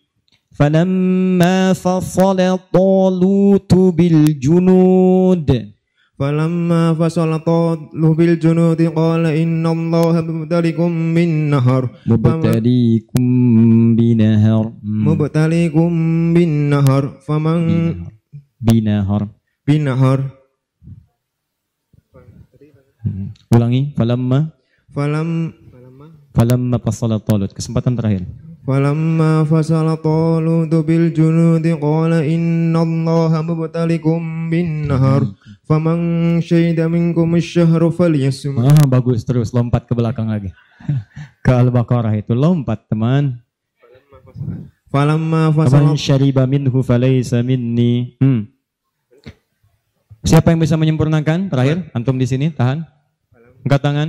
فلما فصل طالوت بالجنود فلما فصل طالب بالجنود قال إن الله مبتليكم من نهر مبتليكم بنهر مم. مبتليكم بالنهر فمن بنهر بالنهر Hmm. ulangi falamma فلم falamma fasala talut kesempatan terakhir فلما فصل طالوت بالجنود قال إن الله مبتليكم بالنهر Faman syahida minkum syahru falyasum. Ah, bagus terus lompat ke belakang lagi. <laughs> ke Al-Baqarah itu lompat, teman. Falamma fasal. Faman syariba minhu falaysa minni. Hmm. Siapa yang bisa menyempurnakan? Terakhir, antum di sini tahan. Angkat tangan.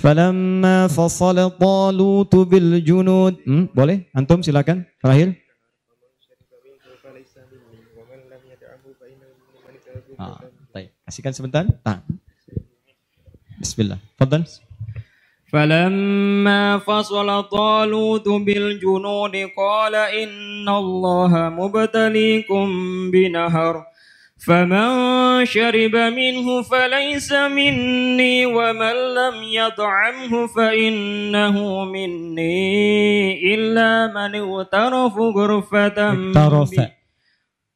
Falamma fasala talut bil junud. Hmm, boleh? Antum silakan. Terakhir. Kasihkan sebentar. Tahan. Bismillah. Fadlan. فلما فصل طالوت بالجنود قال إن الله مبتليكم بنهر فمن شرب منه فليس مني ومن لم يطعمه فإنه مني إلا من اغترف غرفة اغترف.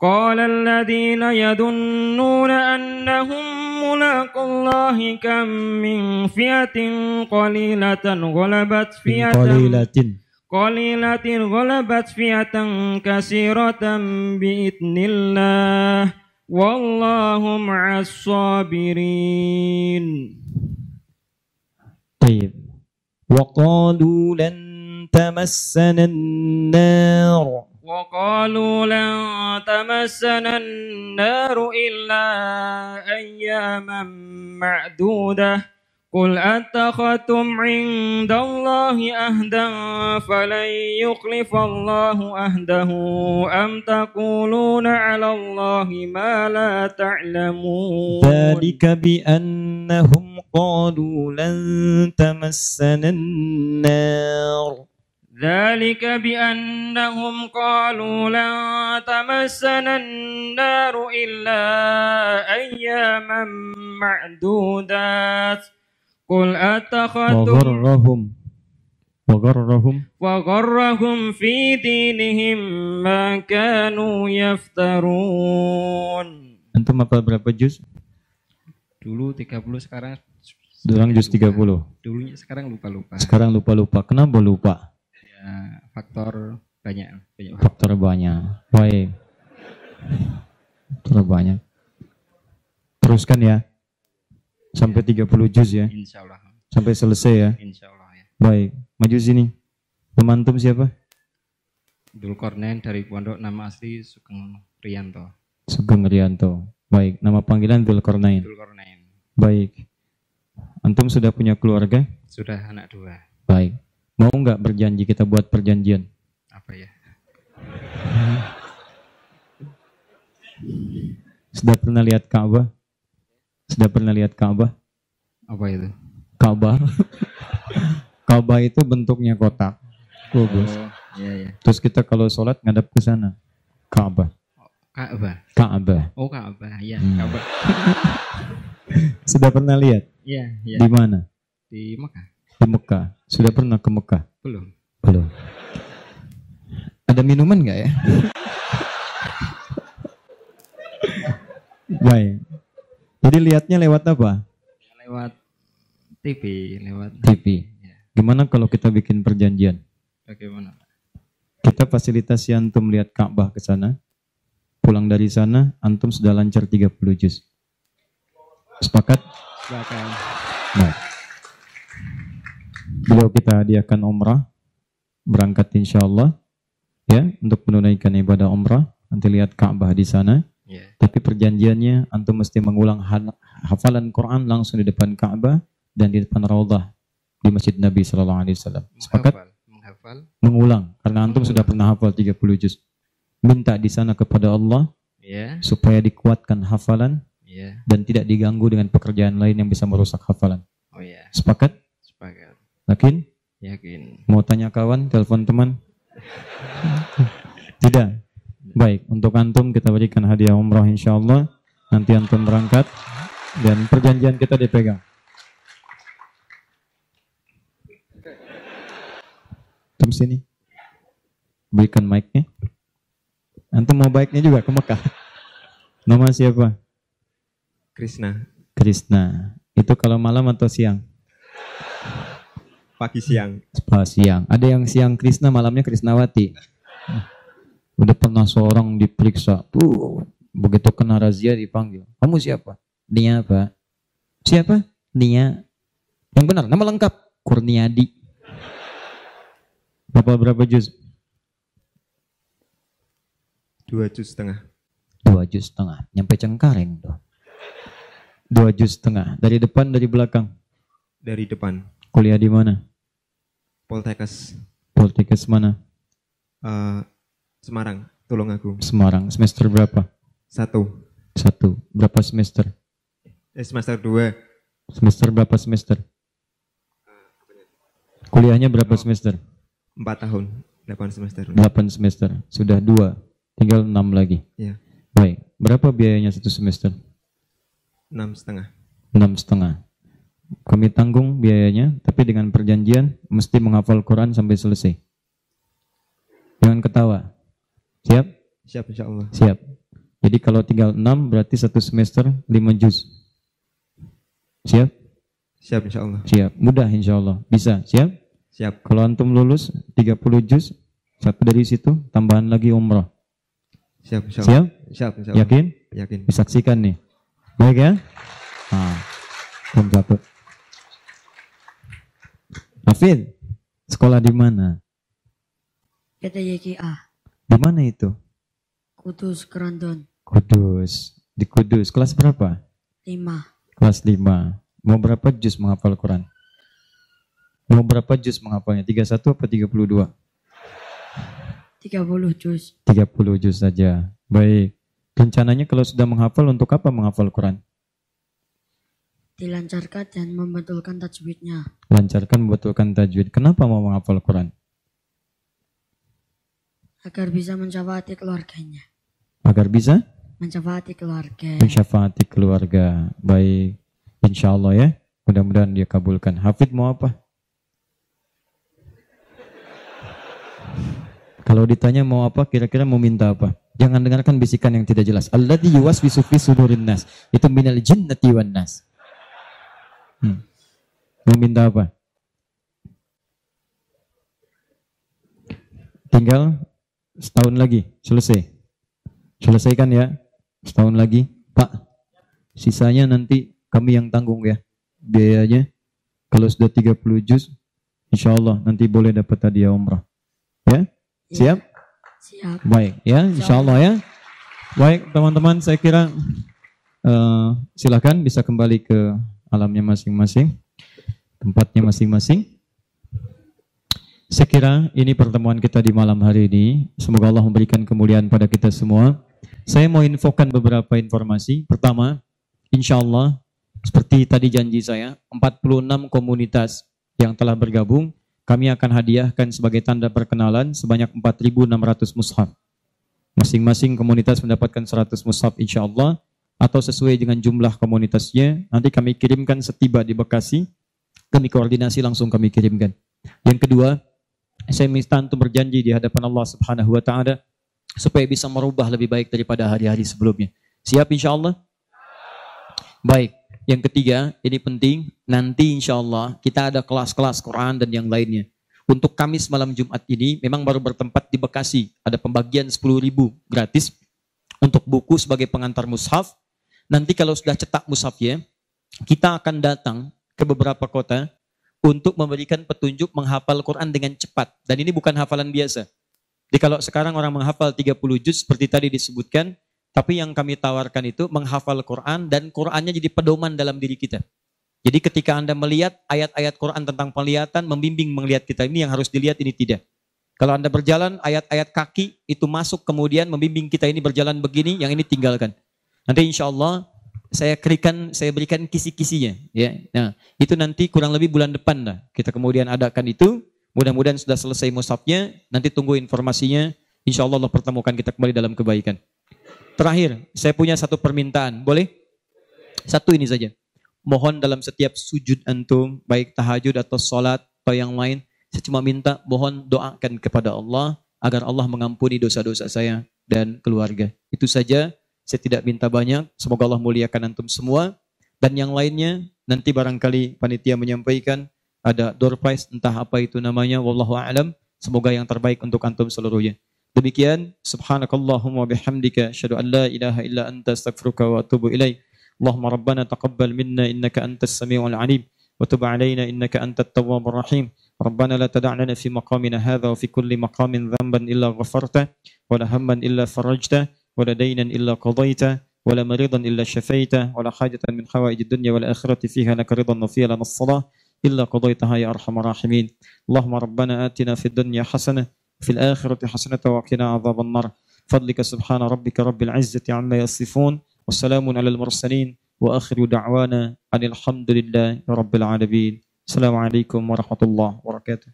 قال الذين يظنون أنهم ملاقوا الله كم من فئة قليلة غلبت فئة Qalilatin. قليلة غلبت فئة كثيرة بإذن الله والله مع الصابرين. طيب. وقالوا لن تمسنا النار. وقالوا لن تمسنا النار إلا أياما معدودة. قل أتخذتم عند الله أهدا فلن يخلف الله أهده. أم تقولون على الله ما لا تعلمون؟ ذلك بأنهم قالوا لن تمسنا النار. ذلك بأنهم قالوا لن تمسنا النار إلا أياما معدودات قل أتخذتم وغرهم وغرهم وغرهم في دينهم ما كانوا يفترون antum apa berapa juz? Dulu 30 sekarang Durang juz 30. Dulunya sekarang lupa-lupa Sekarang lupa-lupa. Kenapa lupa? Ya, Faktor banyak banyak Faktor banyak. Baik. Faktor banyak. Teruskan ya. Sampai 30 juz ya. Insya Allah Sampai selesai ya. Insya Allah ya Baik. Maju sini. Teman antum siapa? Dulkornen dari Pondok nama asli Sugeng Rianto Sugeng Rianto. Baik. Nama panggilan Dzulkarnain. Dulkornen Baik. Antum sudah punya keluarga? sudah anak dua Baik. Mau nggak berjanji kita buat perjanjian? apa ya Sudah pernah lihat Ka'bah? Sudah pernah lihat Ka'bah? Apa itu? Ka'bah. <laughs> Ka'bah itu bentuknya kotak. Kubus. Oh, iya iya. Terus kita kalau sholat ngadap ke sana. Ka'bah. Ka'bah. Ka'bah. Oh, Ka'bah. Iya, Hmm. Ka'bah. <laughs> Sudah pernah lihat? Iya, iya. Di mana? Di Mekah. Di Mekah. Sudah pernah ke Mekah? Belum. Belum. Ada minuman nggak ya? <laughs> Baik. Jadi lihatnya lewat apa? Lewat TV, lewat TV. Ya. Gimana kalau kita bikin perjanjian? Bagaimana? Kita fasilitasi antum lihat Ka'bah ke sana. Pulang dari sana, antum sudah lancar 30 juz. Sepakat? Silakan. Nah. Beliau kita hadiahkan umrah. Berangkat insya Allah. Ya, untuk menunaikan ibadah umrah. Nanti lihat Ka'bah di sana. Iya. Tapi perjanjiannya antum mesti mengulang hafalan Quran langsung di depan Ka'bah dan di depan Raudhah di Masjid Nabi Sallallahu Alaihi Wasallam. Sepakat? Menghafal. Mengulang karena antum sudah pernah hafal 30 juz. Minta di sana kepada Allah Iya. supaya dikuatkan hafalan Iya. dan tidak diganggu dengan pekerjaan lain yang bisa merusak hafalan. Oh iya. Sepakat? Sepakat. Yakin? Yakin. Mau tanya kawan, telepon teman? Tidak. Baik, untuk antum kita berikan hadiah umrah insya Allah. Nanti antum berangkat dan perjanjian kita dipegang. Antum sini. Berikan mic-nya. Antum mau baiknya juga ke Mekah. Nama siapa? Krishna, Krishna. Itu kalau malam atau siang? Pagi siang. Pas siang. Ada yang siang Krishna, malamnya Krisnawati. Udah pernah seorang diperiksa. Tuh, begitu kena razia dipanggil. Kamu siapa? Nia apa? Siapa? Nia. Yang benar, nama lengkap. Kurniadi. Berapa berapa juz? Dua juz setengah. Dua juz setengah. Nyampe Cengkareng tuh. Dua juz setengah. Dari depan, dari belakang. Dari depan. Kuliah di mana? Poltekkes Poltekkes mana? eh, Semarang, Tulungagung. Semarang. Semester berapa? Satu. Satu. Berapa semester? Eh, semester dua. Semester berapa semester? Kuliahnya berapa semester? Empat tahun. Delapan semester. 8 semester. Sudah dua. Tinggal 6 lagi. Iya. Baik. Berapa biayanya satu semester? Enam setengah. 6 setengah. Kami tanggung biayanya, tapi dengan perjanjian mesti menghafal Quran sampai selesai. Jangan ketawa. Siap? Siap insya Allah. Siap. Jadi kalau tinggal 6 berarti satu semester 5 juz. Siap? Siap insya Allah. Siap. Mudah insya Allah. Bisa. Siap? Siap. Kalau antum lulus 30 juz, satu dari situ tambahan lagi umrah. Siap insya Allah. Siap? Siap insya Allah. Yakin? Yakin. Disaksikan nih. Baik ya? Nah, satu. Hafid, sekolah di mana? PTYKA Di mana itu? Kudus Kerandon Kudus. Di Kudus. Kelas berapa? 5 Kelas 5. Mau berapa juz menghafal Quran? Mau berapa juz menghafalnya? 31 apa 32? 30 juz 30 juz saja. Baik. Rencananya kalau sudah menghafal untuk apa menghafal Quran? Dilancarkan dan membetulkan tajwidnya Lancarkan membetulkan tajwid. Kenapa mau menghafal Quran? agar bisa mencapai keluarganya Agar bisa mencapai keluarga mensyafaati keluarga. Baik. Insya Allah ya. Mudah-mudahan dia kabulkan. Hafid mau apa? Kalau ditanya mau apa, kira-kira mau minta apa? Jangan dengarkan bisikan yang tidak jelas. Alladhi yuwaswisu fi sudurin nas. Itu minal jinnati wan nas. Hmm. Mau minta apa? Tinggal setahun lagi, selesai. Selesaikan ya. Setahun lagi, Pak. Sisanya nanti kami yang tanggung ya. Biayanya. Kalau sudah 30 juz, insya Allah nanti boleh dapat hadiah umrah. Ya? Siap? siap Baik ya, insya Allah ya. Baik teman-teman, saya kira eh, silakan bisa kembali ke alamnya masing-masing, tempatnya masing-masing. Saya ini pertemuan kita di malam hari ini. Semoga Allah memberikan kemuliaan pada kita semua. Saya mau infokan beberapa informasi. Pertama, insya Allah, seperti tadi janji saya, 46 komunitas yang telah bergabung, kami akan hadiahkan sebagai tanda perkenalan sebanyak 4.600 mushaf. Masing-masing komunitas mendapatkan 100 mushaf insya Allah, atau sesuai dengan jumlah komunitasnya, nanti kami kirimkan setiba di Bekasi, kami koordinasi langsung kami kirimkan. Yang kedua, saya minta untuk berjanji di hadapan Allah Subhanahu wa taala supaya bisa merubah lebih baik daripada hari-hari sebelumnya. Siap insya Allah? Baik. Yang ketiga, ini penting, nanti insya Allah kita ada kelas-kelas Quran dan yang lainnya. Untuk Kamis malam Jumat ini memang baru bertempat di Bekasi. Ada pembagian 10 ribu gratis untuk buku sebagai pengantar mushaf. Nanti kalau sudah cetak mushafnya, kita akan datang ke beberapa kota untuk memberikan petunjuk menghafal Quran dengan cepat. Dan ini bukan hafalan biasa. Jadi kalau sekarang orang menghafal 30 juz seperti tadi disebutkan, tapi yang kami tawarkan itu menghafal Quran dan Qurannya jadi pedoman dalam diri kita. Jadi ketika Anda melihat ayat-ayat Quran tentang penglihatan, membimbing melihat kita ini yang harus dilihat, ini tidak. Kalau Anda berjalan, ayat-ayat kaki itu masuk kemudian membimbing kita ini berjalan begini, yang ini tinggalkan. Nanti insya Allah saya berikan saya berikan kisi-kisinya ya. Nah, itu nanti kurang lebih bulan depan lah. Kita kemudian adakan itu. Mudah-mudahan sudah selesai musafnya, nanti tunggu informasinya. Insya Allah Allah pertemukan kita kembali dalam kebaikan. Terakhir, saya punya satu permintaan. Boleh? Satu ini saja. Mohon dalam setiap sujud antum, baik tahajud atau sholat atau yang lain, saya cuma minta mohon doakan kepada Allah agar Allah mengampuni dosa-dosa saya dan keluarga. Itu saja. Saya tidak minta banyak. Semoga Allah muliakan antum semua. Dan yang lainnya, nanti barangkali panitia menyampaikan ada door prize entah apa itu namanya wallahu a'lam semoga yang terbaik untuk antum seluruhnya demikian subhanakallahumma bihamdika asyhadu an la ilaha illa anta astaghfiruka wa atubu ilaik Allahumma rabbana taqabbal minna innaka antas samiul alim wa tub alaina innaka antat tawwabur rahim ربنا لا تدع لنا في مقامنا هذا وفي كل مقام ذنبا إلا غفرته ولا هما إلا فرجته ولا دينا إلا قضيته ولا مريضا إلا شفيته ولا حاجة من حوائج الدنيا والآخرة فيها لك رضا وفيها لنا الصلاة إلا قضيتها يا أرحم الراحمين. اللهم ربنا آتنا في الدنيا حسنة في الآخرة حسنة وقنا عذاب النار. فضلك سبحان ربك رب العزة عما يصفون والسلام على المرسلين وآخر دعوانا أن الحمد لله رب العالمين. السلام عليكم ورحمة الله وبركاته.